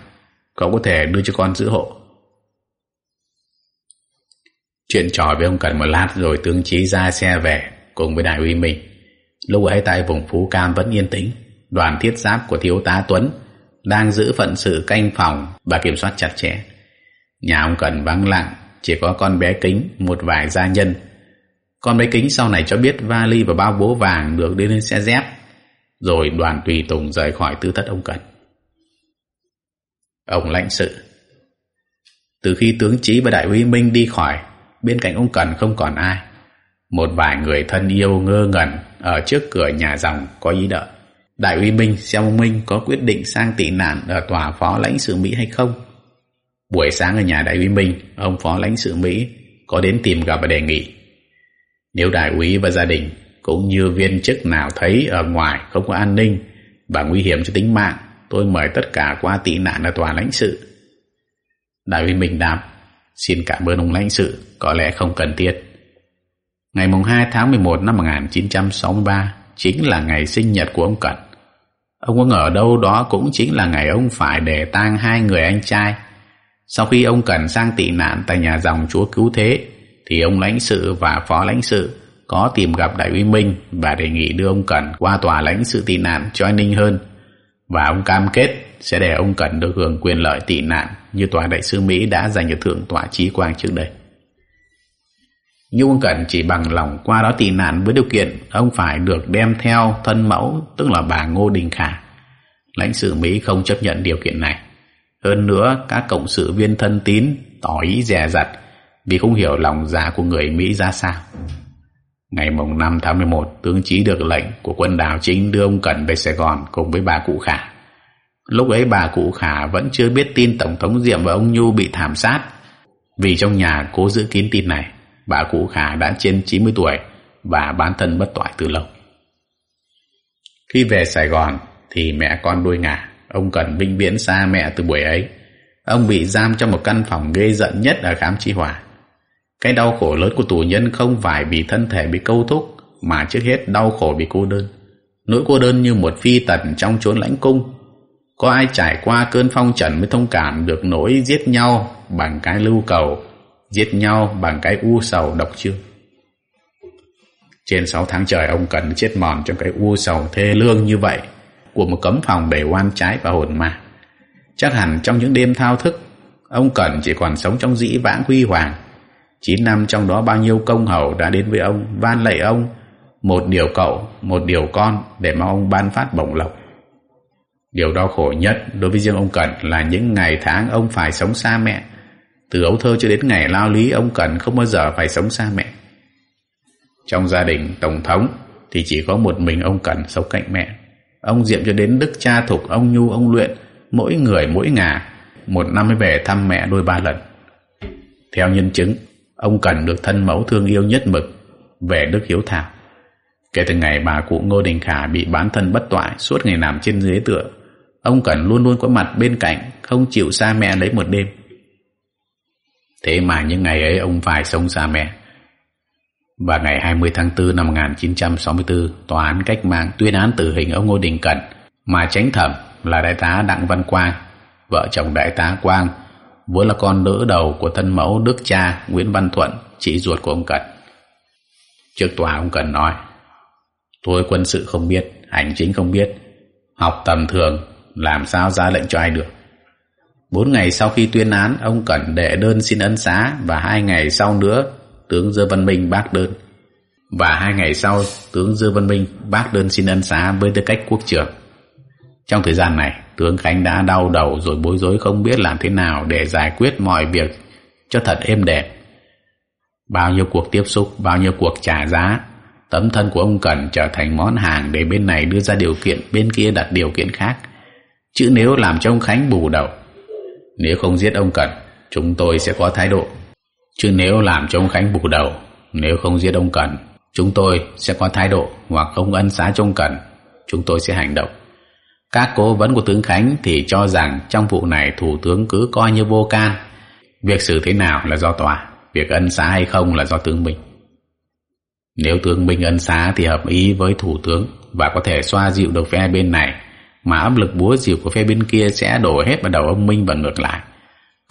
Cậu có thể đưa cho con giữ hộ. Chuyện trò với ông Cần một lát rồi tướng Chí ra xe về cùng với đại úy mình. Lúc ấy tại vùng Phú Cam vẫn yên tĩnh. Đoàn thiết giáp của thiếu tá Tuấn đang giữ phận sự canh phòng và kiểm soát chặt chẽ. Nhà ông Cần vắng lặng, chỉ có con bé kính, một vài gia nhân. Con bé kính sau này cho biết vali và bao bố vàng được đưa lên xe dép, rồi đoàn tùy tùng rời khỏi tư thất ông Cần. Ông lãnh sự Từ khi tướng Chí và Đại úy Minh đi khỏi, bên cạnh ông Cần không còn ai. Một vài người thân yêu ngơ ngẩn ở trước cửa nhà dòng có ý đợi. Đại úy Minh xem ông Minh có quyết định sang tị nạn ở tòa phó lãnh sự Mỹ hay không. Buổi sáng ở nhà đại úy Minh, ông phó lãnh sự Mỹ có đến tìm gặp và đề nghị. Nếu đại úy và gia đình cũng như viên chức nào thấy ở ngoài không có an ninh và nguy hiểm cho tính mạng, tôi mời tất cả qua tị nạn ở tòa lãnh sự. Đại úy Minh đáp, xin cảm ơn ông lãnh sự, có lẽ không cần thiết. Ngày 2 tháng 11 năm 1963 chính là ngày sinh nhật của ông Cận. Ông có ngờ đâu đó cũng chính là ngày ông phải để tang hai người anh trai sau khi ông Cần sang tị nạn tại nhà dòng chúa cứu thế, thì ông lãnh sự và phó lãnh sự có tìm gặp Đại úy Minh và đề nghị đưa ông Cần qua tòa lãnh sự tị nạn cho an ninh hơn. Và ông cam kết sẽ để ông Cần được hưởng quyền lợi tị nạn như tòa đại sứ Mỹ đã dành cho thượng tọa trí quang trước đây. nhưng ông Cẩn chỉ bằng lòng qua đó tị nạn với điều kiện ông phải được đem theo thân mẫu tức là bà Ngô Đình Khả. Lãnh sự Mỹ không chấp nhận điều kiện này. Hơn nữa, các cộng sự viên thân tín tỏ ý dè dặt vì không hiểu lòng dạ của người Mỹ ra sao. Ngày mùng 5 tháng 11, tướng Chí được lệnh của quân đảo chính đưa ông Cẩn về Sài Gòn cùng với bà Cụ Khả. Lúc ấy bà Cụ Khả vẫn chưa biết tin Tổng thống Diệm và ông Nhu bị thảm sát vì trong nhà cố giữ kín tin này bà cụ Khả đã trên 90 tuổi và bán thân bất toại từ lâu. Khi về Sài Gòn thì mẹ con đuôi ngả, ông cần vinh viễn xa mẹ từ buổi ấy. Ông bị giam trong một căn phòng ghê giận nhất ở khám chi hòa. Cái đau khổ lớn của tù nhân không phải vì thân thể bị câu thúc, mà trước hết đau khổ vì cô đơn. Nỗi cô đơn như một phi tần trong chốn lãnh cung. Có ai trải qua cơn phong trần mới thông cảm được nỗi giết nhau bằng cái lưu cầu, giết nhau bằng cái u sầu độc chưa? Trên 6 tháng trời, ông cần chết mòn trong cái u sầu thê lương như vậy của một cấm phòng đầy oan trái và hồn ma. Chắc hẳn trong những đêm thao thức, ông Cẩn chỉ còn sống trong dĩ vãng huy hoàng. Chín năm trong đó bao nhiêu công hầu đã đến với ông, van lạy ông, một điều cậu, một điều con để mong ông ban phát bổng lộc. Điều đau khổ nhất đối với riêng ông Cẩn là những ngày tháng ông phải sống xa mẹ, từ ấu thơ cho đến ngày lao lý ông cẩn không bao giờ phải sống xa mẹ. Trong gia đình Tổng thống thì chỉ có một mình ông cẩn sống cạnh mẹ. Ông Diệm cho đến Đức Cha Thục, ông Nhu, ông Luyện, mỗi người mỗi ngà, một năm mới về thăm mẹ đôi ba lần. Theo nhân chứng, ông Cần được thân mẫu thương yêu nhất mực về Đức Hiếu Thảo. Kể từ ngày bà cụ Ngô Đình Khả bị bán thân bất toại suốt ngày nằm trên dưới tựa, ông Cần luôn luôn có mặt bên cạnh, không chịu xa mẹ lấy một đêm. Thế mà những ngày ấy ông phải sống xa mẹ. Và ngày 20 tháng 4 năm 1964, Tòa án cách mạng tuyên án tử hình ông Ngô Đình Cẩn, mà tránh thẩm là đại tá Đặng Văn Quang, vợ chồng đại tá Quang, vốn là con đỡ đầu của thân mẫu Đức cha Nguyễn Văn Thuận, chị ruột của ông Cẩn. Trước tòa ông Cẩn nói, tôi quân sự không biết, hành chính không biết, học tầm thường, làm sao ra lệnh cho ai được. Bốn ngày sau khi tuyên án, ông Cẩn đệ đơn xin ân xá và hai ngày sau nữa, tướng Dư Văn Minh bác đơn. Và hai ngày sau, tướng Dư Văn Minh bác đơn xin ân xá với tư cách quốc trưởng. Trong thời gian này, tướng Khánh đã đau đầu rồi bối rối không biết làm thế nào để giải quyết mọi việc cho thật êm đẹp. Bao nhiêu cuộc tiếp xúc, bao nhiêu cuộc trả giá, tấm thân của ông Cần trở thành món hàng để bên này đưa ra điều kiện, bên kia đặt điều kiện khác. Chứ nếu làm cho ông Khánh bù đầu, nếu không giết ông Cần chúng tôi sẽ có thái độ. Chứ nếu làm cho ông Khánh bù đầu, nếu không giết ông Cần chúng tôi sẽ có thái độ hoặc không ân xá cho ông chúng tôi sẽ hành động. Các cố vấn của tướng Khánh thì cho rằng trong vụ này thủ tướng cứ coi như vô can. Việc xử thế nào là do tòa, việc ân xá hay không là do tướng Minh. Nếu tướng Minh ân xá thì hợp ý với thủ tướng và có thể xoa dịu được phe bên này mà áp lực búa dịu của phe bên kia sẽ đổ hết vào đầu ông Minh và ngược lại.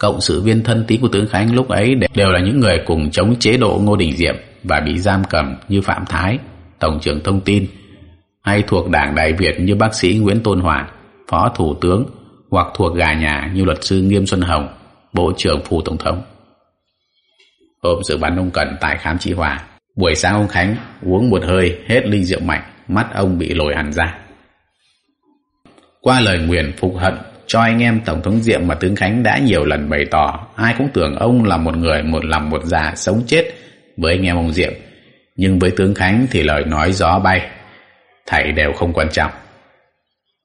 Cộng sự viên thân tín của tướng Khánh lúc ấy đều là những người cùng chống chế độ Ngô Đình Diệm và bị giam cầm như Phạm Thái, Tổng trưởng Thông tin, hay thuộc Đảng Đại Việt như bác sĩ Nguyễn Tôn Hoàn, Phó Thủ tướng, hoặc thuộc gà nhà như luật sư Nghiêm Xuân Hồng, Bộ trưởng Phủ Tổng thống. Hôm dự bắn ông Cần tại khám trị hòa, buổi sáng ông Khánh uống một hơi hết ly rượu mạnh, mắt ông bị lồi hẳn ra qua lời nguyền phục hận cho anh em Tổng thống Diệm mà Tướng Khánh đã nhiều lần bày tỏ, ai cũng tưởng ông là một người một lòng một dạ sống chết với anh em ông Diệm. Nhưng với Tướng Khánh thì lời nói gió bay, thảy đều không quan trọng.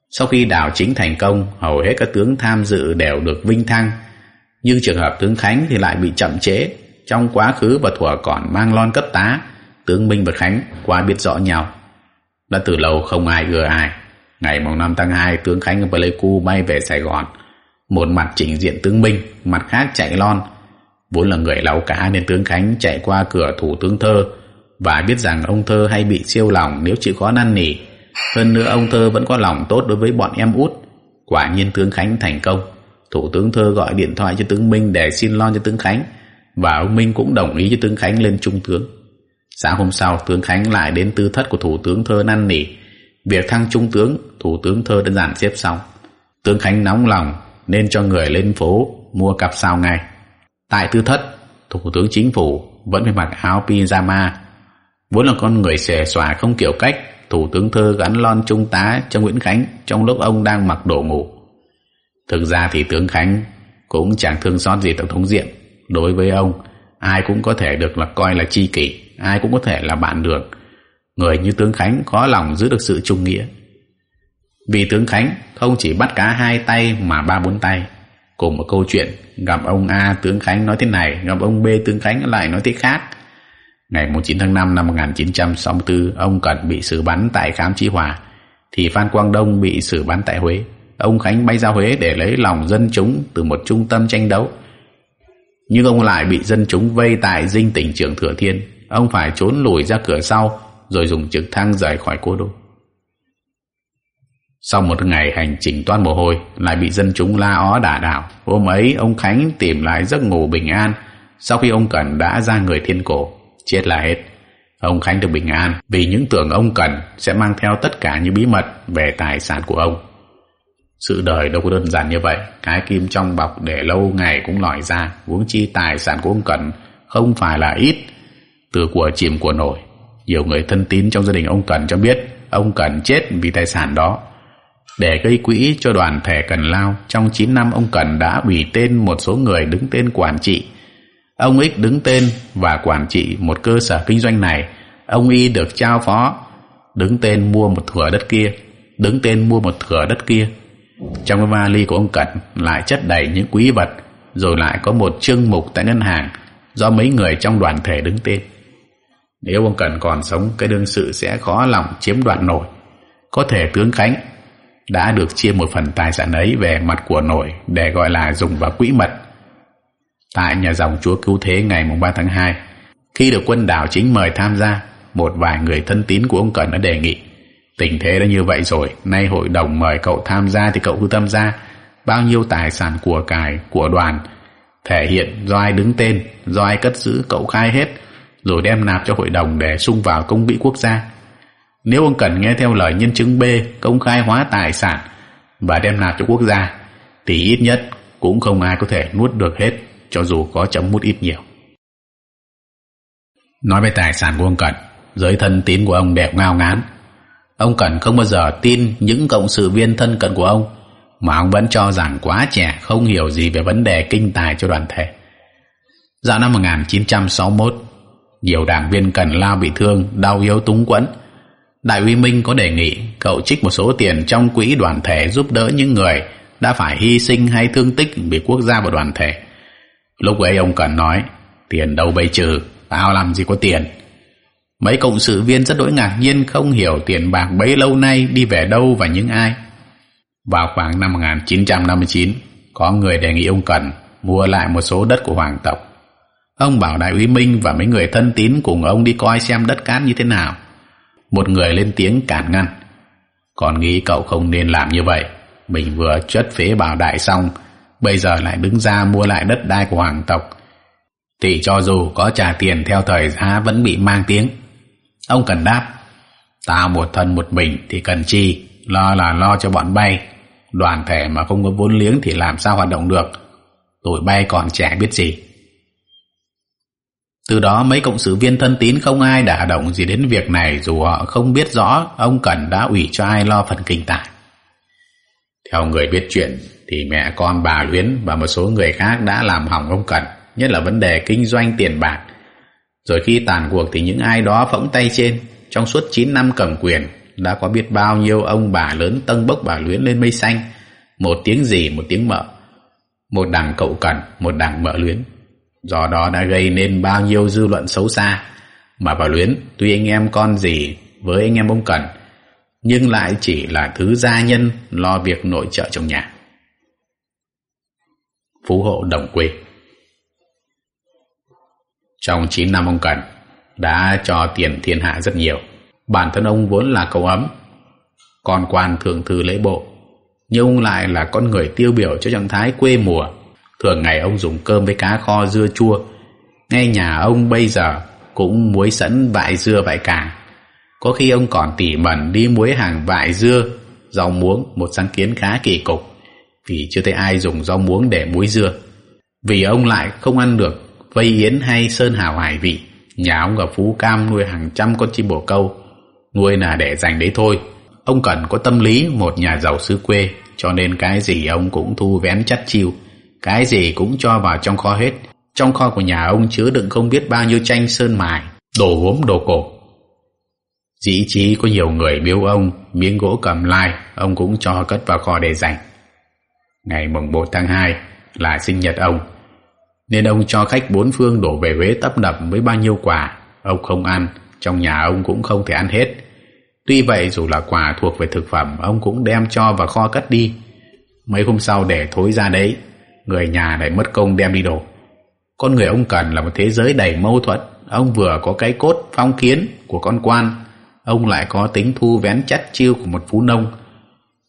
Sau khi đảo chính thành công, hầu hết các tướng tham dự đều được vinh thăng, nhưng trường hợp tướng Khánh thì lại bị chậm chế. Trong quá khứ và thuở còn mang lon cấp tá, tướng Minh và Khánh qua biết rõ nhau. Đã từ lâu không ai ưa ai. Ngày 5 tháng 2, tướng Khánh ở Pleiku bay về Sài Gòn. Một mặt chỉnh diện tướng Minh, mặt khác chạy lon. Vốn là người lão cá nên tướng Khánh chạy qua cửa thủ tướng Thơ và biết rằng ông Thơ hay bị siêu lòng nếu chịu khó năn nỉ. Hơn nữa ông Thơ vẫn có lòng tốt đối với bọn em út. Quả nhiên tướng Khánh thành công. Thủ tướng Thơ gọi điện thoại cho tướng Minh để xin lon cho tướng Khánh và ông Minh cũng đồng ý cho tướng Khánh lên trung tướng. Sáng hôm sau, tướng Khánh lại đến tư thất của thủ tướng Thơ năn nỉ Việc thăng trung tướng, thủ tướng thơ đã giản xếp xong. Tướng Khánh nóng lòng nên cho người lên phố mua cặp sao ngay. Tại tư thất, thủ tướng chính phủ vẫn phải mặc áo pyjama vốn là con người xòe xòa không kiểu cách thủ tướng thơ gắn lon trung tá cho nguyễn khánh trong lúc ông đang mặc đồ ngủ thực ra thì tướng khánh cũng chẳng thương xót gì tổng thống diệm đối với ông ai cũng có thể được là coi là chi kỷ ai cũng có thể là bạn đường người như tướng khánh khó lòng giữ được sự trung nghĩa. Vì tướng khánh không chỉ bắt cá hai tay mà ba bốn tay. Cùng một câu chuyện, gặp ông a tướng khánh nói thế này, gặp ông b tướng khánh lại nói thế khác. Ngày 9 tháng 5 năm 1964 ông cẩn bị xử bắn tại khám chí hòa, thì phan quang đông bị xử bắn tại huế. Ông khánh bay ra huế để lấy lòng dân chúng từ một trung tâm tranh đấu. Nhưng ông lại bị dân chúng vây tại dinh tỉnh trưởng thừa thiên. Ông phải trốn lùi ra cửa sau rồi dùng trực thăng rời khỏi cố đô. Sau một ngày hành trình toan mồ hôi, lại bị dân chúng la ó đả đảo. Hôm ấy, ông khánh tìm lại giấc ngủ bình an. Sau khi ông cẩn đã ra người thiên cổ, chết là hết. Ông khánh được bình an vì những tưởng ông cẩn sẽ mang theo tất cả những bí mật về tài sản của ông. Sự đời đâu có đơn giản như vậy. Cái kim trong bọc để lâu ngày cũng lòi ra. Huống chi tài sản của ông cẩn không phải là ít. Từ của chìm của nổi nhiều người thân tín trong gia đình ông Cần cho biết ông Cần chết vì tài sản đó. Để gây quỹ cho đoàn thể Cần Lao, trong 9 năm ông Cần đã ủy tên một số người đứng tên quản trị. Ông Ích đứng tên và quản trị một cơ sở kinh doanh này. Ông Y được trao phó, đứng tên mua một thửa đất kia, đứng tên mua một thửa đất kia. Trong cái vali của ông Cẩn lại chất đầy những quý vật, rồi lại có một chương mục tại ngân hàng do mấy người trong đoàn thể đứng tên nếu ông Cần còn sống cái đương sự sẽ khó lòng chiếm đoạt nổi. Có thể tướng Khánh đã được chia một phần tài sản ấy về mặt của nội để gọi là dùng vào quỹ mật. Tại nhà dòng chúa cứu thế ngày 3 tháng 2, khi được quân đảo chính mời tham gia, một vài người thân tín của ông Cần đã đề nghị tình thế đã như vậy rồi, nay hội đồng mời cậu tham gia thì cậu cứ tham gia, bao nhiêu tài sản của cải của đoàn thể hiện do ai đứng tên, do ai cất giữ cậu khai hết, rồi đem nạp cho hội đồng để sung vào công quỹ quốc gia nếu ông cần nghe theo lời nhân chứng B công khai hóa tài sản và đem nạp cho quốc gia thì ít nhất cũng không ai có thể nuốt được hết cho dù có chấm mút ít nhiều. Nói về tài sản của ông Cần, giới thân tín của ông đẹp ngao ngán. Ông Cần không bao giờ tin những cộng sự viên thân cận của ông mà ông vẫn cho rằng quá trẻ không hiểu gì về vấn đề kinh tài cho đoàn thể. Dạo năm 1961, nhiều đảng viên Cần Lao bị thương, đau yếu túng quẫn Đại úy Minh có đề nghị cậu trích một số tiền trong quỹ đoàn thể giúp đỡ những người đã phải hy sinh hay thương tích vì quốc gia và đoàn thể. Lúc ấy ông Cần nói, tiền đâu bây trừ, tao làm gì có tiền. Mấy cộng sự viên rất đỗi ngạc nhiên không hiểu tiền bạc bấy lâu nay đi về đâu và những ai. Vào khoảng năm 1959, có người đề nghị ông Cần mua lại một số đất của hoàng tộc. Ông bảo đại úy Minh và mấy người thân tín cùng ông đi coi xem đất cát như thế nào. Một người lên tiếng cản ngăn. Còn nghĩ cậu không nên làm như vậy. Mình vừa chất phế bảo đại xong, bây giờ lại đứng ra mua lại đất đai của hoàng tộc. Thì cho dù có trả tiền theo thời giá vẫn bị mang tiếng. Ông cần đáp, tao một thân một mình thì cần chi? Lo là lo cho bọn bay. Đoàn thể mà không có vốn liếng thì làm sao hoạt động được? Tụi bay còn trẻ biết gì? Từ đó mấy cộng sự viên thân tín không ai đả động gì đến việc này dù họ không biết rõ ông Cẩn đã ủy cho ai lo phần kinh tài. Theo người biết chuyện thì mẹ con bà Luyến và một số người khác đã làm hỏng ông Cẩn, nhất là vấn đề kinh doanh tiền bạc. Rồi khi tàn cuộc thì những ai đó phỗng tay trên, trong suốt 9 năm cầm quyền, đã có biết bao nhiêu ông bà lớn tâng bốc bà Luyến lên mây xanh, một tiếng gì một tiếng mợ, một đằng cậu Cẩn, một đằng mợ Luyến do đó đã gây nên bao nhiêu dư luận xấu xa. Mà bà luyến, tuy anh em con gì với anh em ông cần, nhưng lại chỉ là thứ gia nhân lo việc nội trợ trong nhà. Phú hộ đồng quê. Trong 9 năm ông cần đã cho tiền thiên hạ rất nhiều. Bản thân ông vốn là cậu ấm con quan thường thư lễ bộ, nhưng ông lại là con người tiêu biểu cho trạng thái quê mùa. Thường ngày ông dùng cơm với cá kho dưa chua. Ngay nhà ông bây giờ cũng muối sẵn vại dưa vại càng. Có khi ông còn tỉ mẩn đi muối hàng vại dưa, rau muống, một sáng kiến khá kỳ cục. Vì chưa thấy ai dùng rau muống để muối dưa. Vì ông lại không ăn được Vây Yến hay Sơn Hào Hải Vị, nhà ông ở Phú Cam nuôi hàng trăm con chim bồ câu, nuôi là để dành đấy thôi. Ông cần có tâm lý một nhà giàu xứ quê, cho nên cái gì ông cũng thu vén chắt chiêu, cái gì cũng cho vào trong kho hết. Trong kho của nhà ông chứa đựng không biết bao nhiêu tranh sơn mài, đồ gốm đồ cổ. Dĩ chí có nhiều người biếu ông miếng gỗ cầm lai, ông cũng cho cất vào kho để dành. Ngày mùng một tháng 2 là sinh nhật ông, nên ông cho khách bốn phương đổ về Huế tấp nập với bao nhiêu quà. Ông không ăn, trong nhà ông cũng không thể ăn hết. Tuy vậy dù là quà thuộc về thực phẩm, ông cũng đem cho vào kho cất đi. Mấy hôm sau để thối ra đấy, người nhà lại mất công đem đi đồ. Con người ông cần là một thế giới đầy mâu thuẫn. Ông vừa có cái cốt phong kiến của con quan, ông lại có tính thu vén chắt chiêu của một phú nông.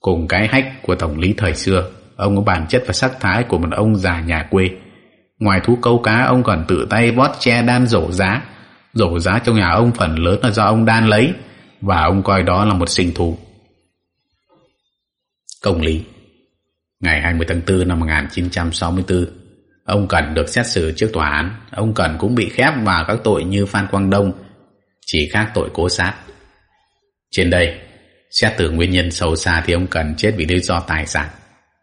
Cùng cái hách của tổng lý thời xưa, ông có bản chất và sắc thái của một ông già nhà quê. Ngoài thú câu cá, ông còn tự tay vót che đan rổ giá. Rổ giá trong nhà ông phần lớn là do ông đan lấy, và ông coi đó là một sinh thú. Công lý Ngày 20 tháng 4 năm 1964, ông Cần được xét xử trước tòa án. Ông Cần cũng bị khép vào các tội như Phan Quang Đông, chỉ khác tội cố sát. Trên đây, xét từ nguyên nhân sâu xa thì ông Cần chết vì lý do tài sản.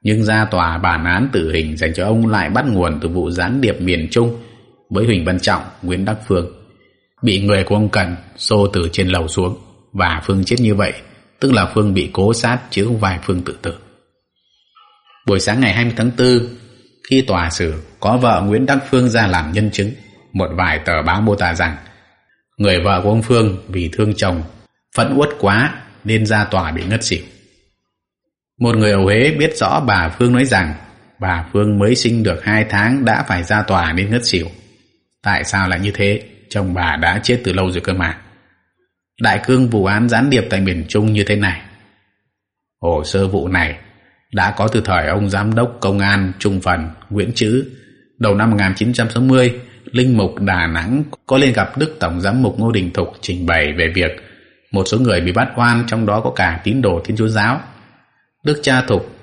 Nhưng ra tòa bản án tử hình dành cho ông lại bắt nguồn từ vụ gián điệp miền Trung với Huỳnh Văn Trọng, Nguyễn Đắc Phương. Bị người của ông Cần xô từ trên lầu xuống và Phương chết như vậy, tức là Phương bị cố sát chứ không phải Phương tự tử. Buổi sáng ngày 20 tháng 4, khi tòa xử có vợ Nguyễn Đắc Phương ra làm nhân chứng, một vài tờ báo mô tả rằng người vợ của ông Phương vì thương chồng phẫn uất quá nên ra tòa bị ngất xỉu. Một người ở Huế biết rõ bà Phương nói rằng bà Phương mới sinh được hai tháng đã phải ra tòa nên ngất xỉu. Tại sao lại như thế? Chồng bà đã chết từ lâu rồi cơ mà. Đại cương vụ án gián điệp tại miền Trung như thế này. Hồ sơ vụ này đã có từ thời ông giám đốc công an Trung Phần Nguyễn Chữ. Đầu năm 1960, Linh Mục Đà Nẵng có lên gặp Đức Tổng Giám mục Ngô Đình Thục trình bày về việc một số người bị bắt oan trong đó có cả tín đồ Thiên Chúa Giáo. Đức cha Thục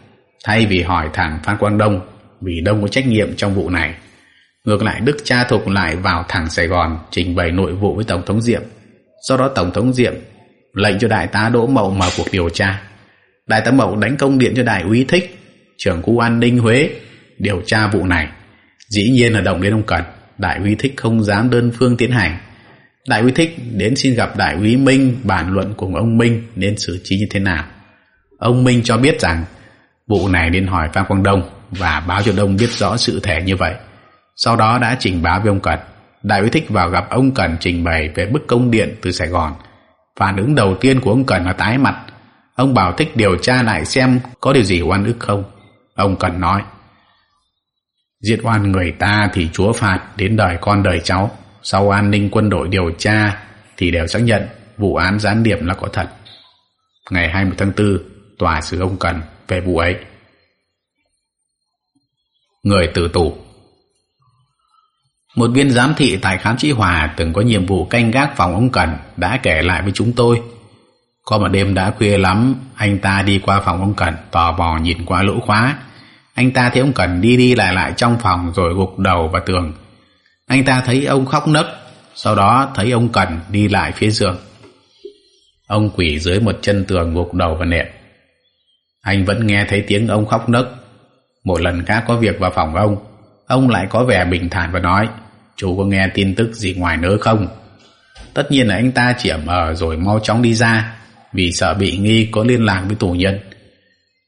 thay vì hỏi thẳng Phan Quang Đông vì Đông có trách nhiệm trong vụ này. Ngược lại Đức cha Thục lại vào thẳng Sài Gòn trình bày nội vụ với Tổng thống Diệm. Sau đó Tổng thống Diệm lệnh cho Đại tá Đỗ Mậu mở cuộc điều tra. Đại tá Mậu đánh công điện cho Đại úy Thích, trưởng khu an ninh Huế, điều tra vụ này. Dĩ nhiên là động đến ông Cần, Đại úy Thích không dám đơn phương tiến hành. Đại úy Thích đến xin gặp Đại úy Minh bàn luận cùng ông Minh nên xử trí như thế nào. Ông Minh cho biết rằng vụ này nên hỏi Phan Quang Đông và báo cho Đông biết rõ sự thể như vậy. Sau đó đã trình báo với ông Cần. Đại úy Thích vào gặp ông Cần trình bày về bức công điện từ Sài Gòn. Phản ứng đầu tiên của ông Cần là tái mặt. Ông bảo Thích điều tra lại xem có điều gì oan ức không. Ông Cần nói Giết oan người ta thì chúa phạt đến đời con đời cháu. Sau an ninh quân đội điều tra thì đều xác nhận vụ án gián điệp là có thật. Ngày 20 tháng 4, tòa xử ông Cần về vụ ấy. Người tử tù Một viên giám thị tại khám trị hòa từng có nhiệm vụ canh gác phòng ông Cần đã kể lại với chúng tôi. Có một đêm đã khuya lắm, anh ta đi qua phòng ông Cần, tò mò nhìn qua lỗ khóa. Anh ta thấy ông Cần đi đi lại lại trong phòng rồi gục đầu vào tường. Anh ta thấy ông khóc nấc, sau đó thấy ông Cần đi lại phía giường. Ông quỷ dưới một chân tường gục đầu vào nệm. Anh vẫn nghe thấy tiếng ông khóc nấc. Một lần khác có việc vào phòng ông, ông lại có vẻ bình thản và nói, chú có nghe tin tức gì ngoài nớ không? Tất nhiên là anh ta chỉ ẩm ở rồi mau chóng đi ra, vì sợ bị nghi có liên lạc với tù nhân.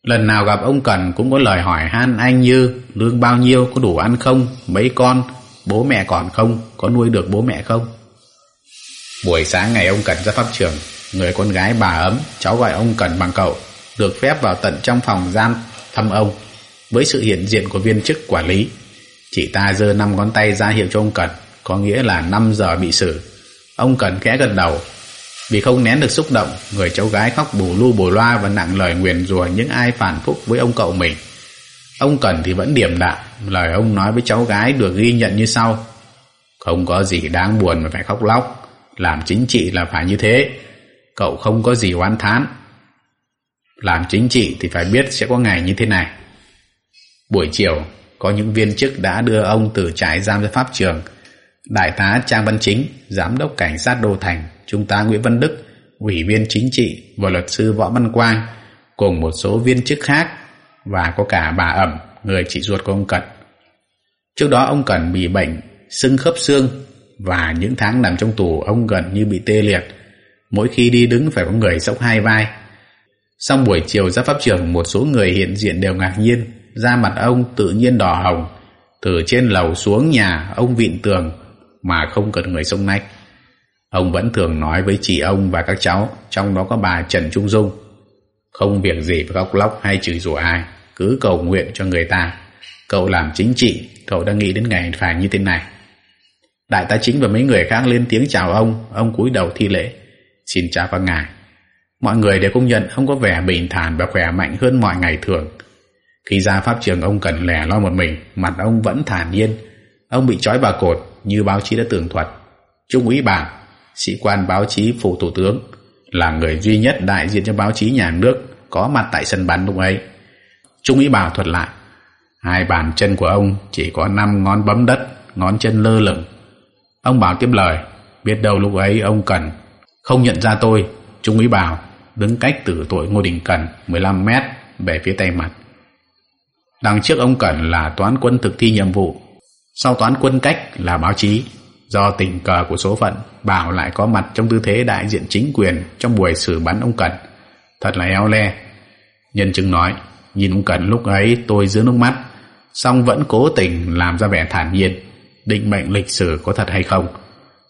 Lần nào gặp ông Cần cũng có lời hỏi han anh như lương bao nhiêu, có đủ ăn không, mấy con, bố mẹ còn không, có nuôi được bố mẹ không. Buổi sáng ngày ông Cần ra pháp trường, người con gái bà ấm, cháu gọi ông Cần bằng cậu, được phép vào tận trong phòng giam thăm ông với sự hiện diện của viên chức quản lý. Chị ta giơ năm ngón tay ra hiệu cho ông Cần, có nghĩa là 5 giờ bị xử. Ông Cần khẽ gật đầu. Vì không nén được xúc động, người cháu gái khóc bù lu bù loa và nặng lời nguyền rủa những ai phản phúc với ông cậu mình. Ông Cần thì vẫn điềm đạm, lời ông nói với cháu gái được ghi nhận như sau. Không có gì đáng buồn mà phải khóc lóc, làm chính trị là phải như thế. Cậu không có gì oán thán, làm chính trị thì phải biết sẽ có ngày như thế này. Buổi chiều, có những viên chức đã đưa ông từ trại giam ra pháp trường Đại tá Trang Văn Chính, Giám đốc Cảnh sát Đô Thành, Trung tá Nguyễn Văn Đức, Ủy viên Chính trị và luật sư Võ Văn Quang, cùng một số viên chức khác và có cả bà ẩm, người chị ruột của ông Cận. Trước đó ông Cận bị bệnh sưng khớp xương và những tháng nằm trong tù ông gần như bị tê liệt. Mỗi khi đi đứng phải có người sốc hai vai. Xong buổi chiều ra pháp trường một số người hiện diện đều ngạc nhiên. Da mặt ông tự nhiên đỏ hồng. Từ trên lầu xuống nhà ông vịn tường mà không cần người sông nách. Ông vẫn thường nói với chị ông và các cháu, trong đó có bà Trần Trung Dung. Không việc gì phải góc lóc hay chửi rủa ai, cứ cầu nguyện cho người ta. Cậu làm chính trị, cậu đang nghĩ đến ngày phải như thế này. Đại tá chính và mấy người khác lên tiếng chào ông, ông cúi đầu thi lễ. Xin chào các ngài. Mọi người đều công nhận ông có vẻ bình thản và khỏe mạnh hơn mọi ngày thường. Khi ra pháp trường ông cần lẻ lo một mình, mặt ông vẫn thản nhiên. Ông bị trói bà cột như báo chí đã tường thuật. Trung úy Bảng, sĩ quan báo chí phủ thủ tướng, là người duy nhất đại diện cho báo chí nhà nước có mặt tại sân bắn lúc ấy. Trung úy Bảo thuật lại, hai bàn chân của ông chỉ có năm ngón bấm đất, ngón chân lơ lửng. Ông Bảo tiếp lời, biết đâu lúc ấy ông cần không nhận ra tôi, Trung úy Bảo đứng cách tử tội Ngô Đình Cần 15 mét về phía tây mặt. Đằng trước ông Cần là toán quân thực thi nhiệm vụ, sau toán quân cách là báo chí. Do tình cờ của số phận, Bảo lại có mặt trong tư thế đại diện chính quyền trong buổi xử bắn ông Cẩn. Thật là eo le. Nhân chứng nói, nhìn ông Cẩn lúc ấy tôi dưới nước mắt, song vẫn cố tình làm ra vẻ thản nhiên. Định mệnh lịch sử có thật hay không?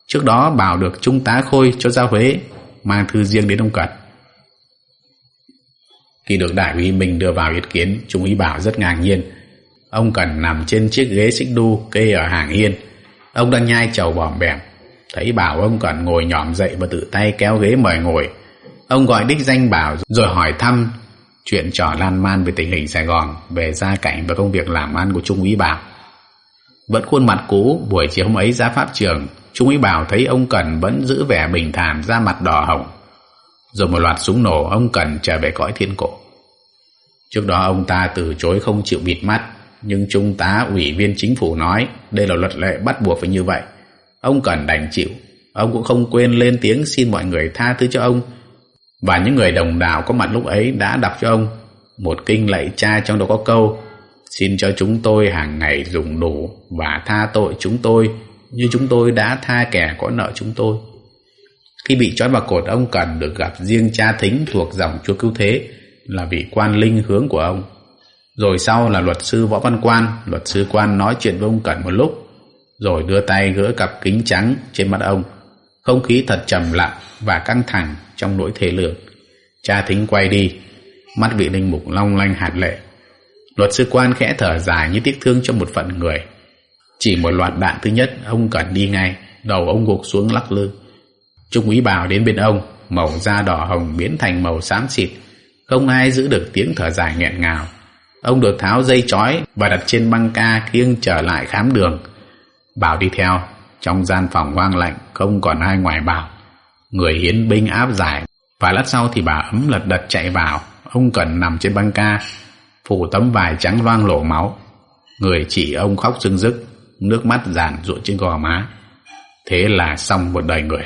Trước đó Bảo được Trung tá Khôi cho ra Huế, mang thư riêng đến ông Cẩn. Khi được đại úy mình đưa vào ý kiến, Trung úy Bảo rất ngạc nhiên. Ông Cẩn nằm trên chiếc ghế xích đu kê ở hàng yên. Ông đang nhai chầu bòm bèm. Thấy Bảo ông Cẩn ngồi nhòm dậy và tự tay kéo ghế mời ngồi. Ông gọi đích danh Bảo rồi hỏi thăm chuyện trò lan man về tình hình Sài Gòn, về gia cảnh và công việc làm ăn của Trung úy Bảo. Vẫn khuôn mặt cũ, buổi chiều hôm ấy ra pháp trường, Trung úy Bảo thấy ông Cẩn vẫn giữ vẻ bình thản ra mặt đỏ hồng. Rồi một loạt súng nổ, ông Cẩn trở về cõi thiên cổ. Trước đó ông ta từ chối không chịu bịt mắt, nhưng Trung tá ủy viên chính phủ nói, đây là luật lệ bắt buộc phải như vậy. Ông cần đành chịu. Ông cũng không quên lên tiếng xin mọi người tha thứ cho ông. Và những người đồng đạo có mặt lúc ấy đã đọc cho ông một kinh lạy cha trong đó có câu, Xin cho chúng tôi hàng ngày dùng đủ và tha tội chúng tôi như chúng tôi đã tha kẻ có nợ chúng tôi. Khi bị trói vào cột, ông cần được gặp riêng cha thính thuộc dòng chúa cứu thế là vị quan linh hướng của ông. Rồi sau là luật sư Võ Văn Quan, luật sư Quan nói chuyện với ông Cẩn một lúc, rồi đưa tay gỡ cặp kính trắng trên mặt ông. Không khí thật trầm lặng và căng thẳng trong nỗi thể lượng. Cha thính quay đi, mắt vị linh mục long lanh hạt lệ. Luật sư Quan khẽ thở dài như tiếc thương cho một phận người. Chỉ một loạt đạn thứ nhất, ông Cẩn đi ngay, đầu ông gục xuống lắc lư. Trung úy Bảo đến bên ông, màu da đỏ hồng biến thành màu xám xịt. Không ai giữ được tiếng thở dài nghẹn ngào. Ông được tháo dây chói và đặt trên băng ca khiêng trở lại khám đường. Bảo đi theo, trong gian phòng hoang lạnh không còn ai ngoài Bảo. Người hiến binh áp giải, và lát sau thì bà ấm lật đật chạy vào. Ông Cẩn nằm trên băng ca, phủ tấm vải trắng loang lổ máu. Người chỉ ông khóc rưng rức nước mắt giàn ruộng trên gò má. Thế là xong một đời người.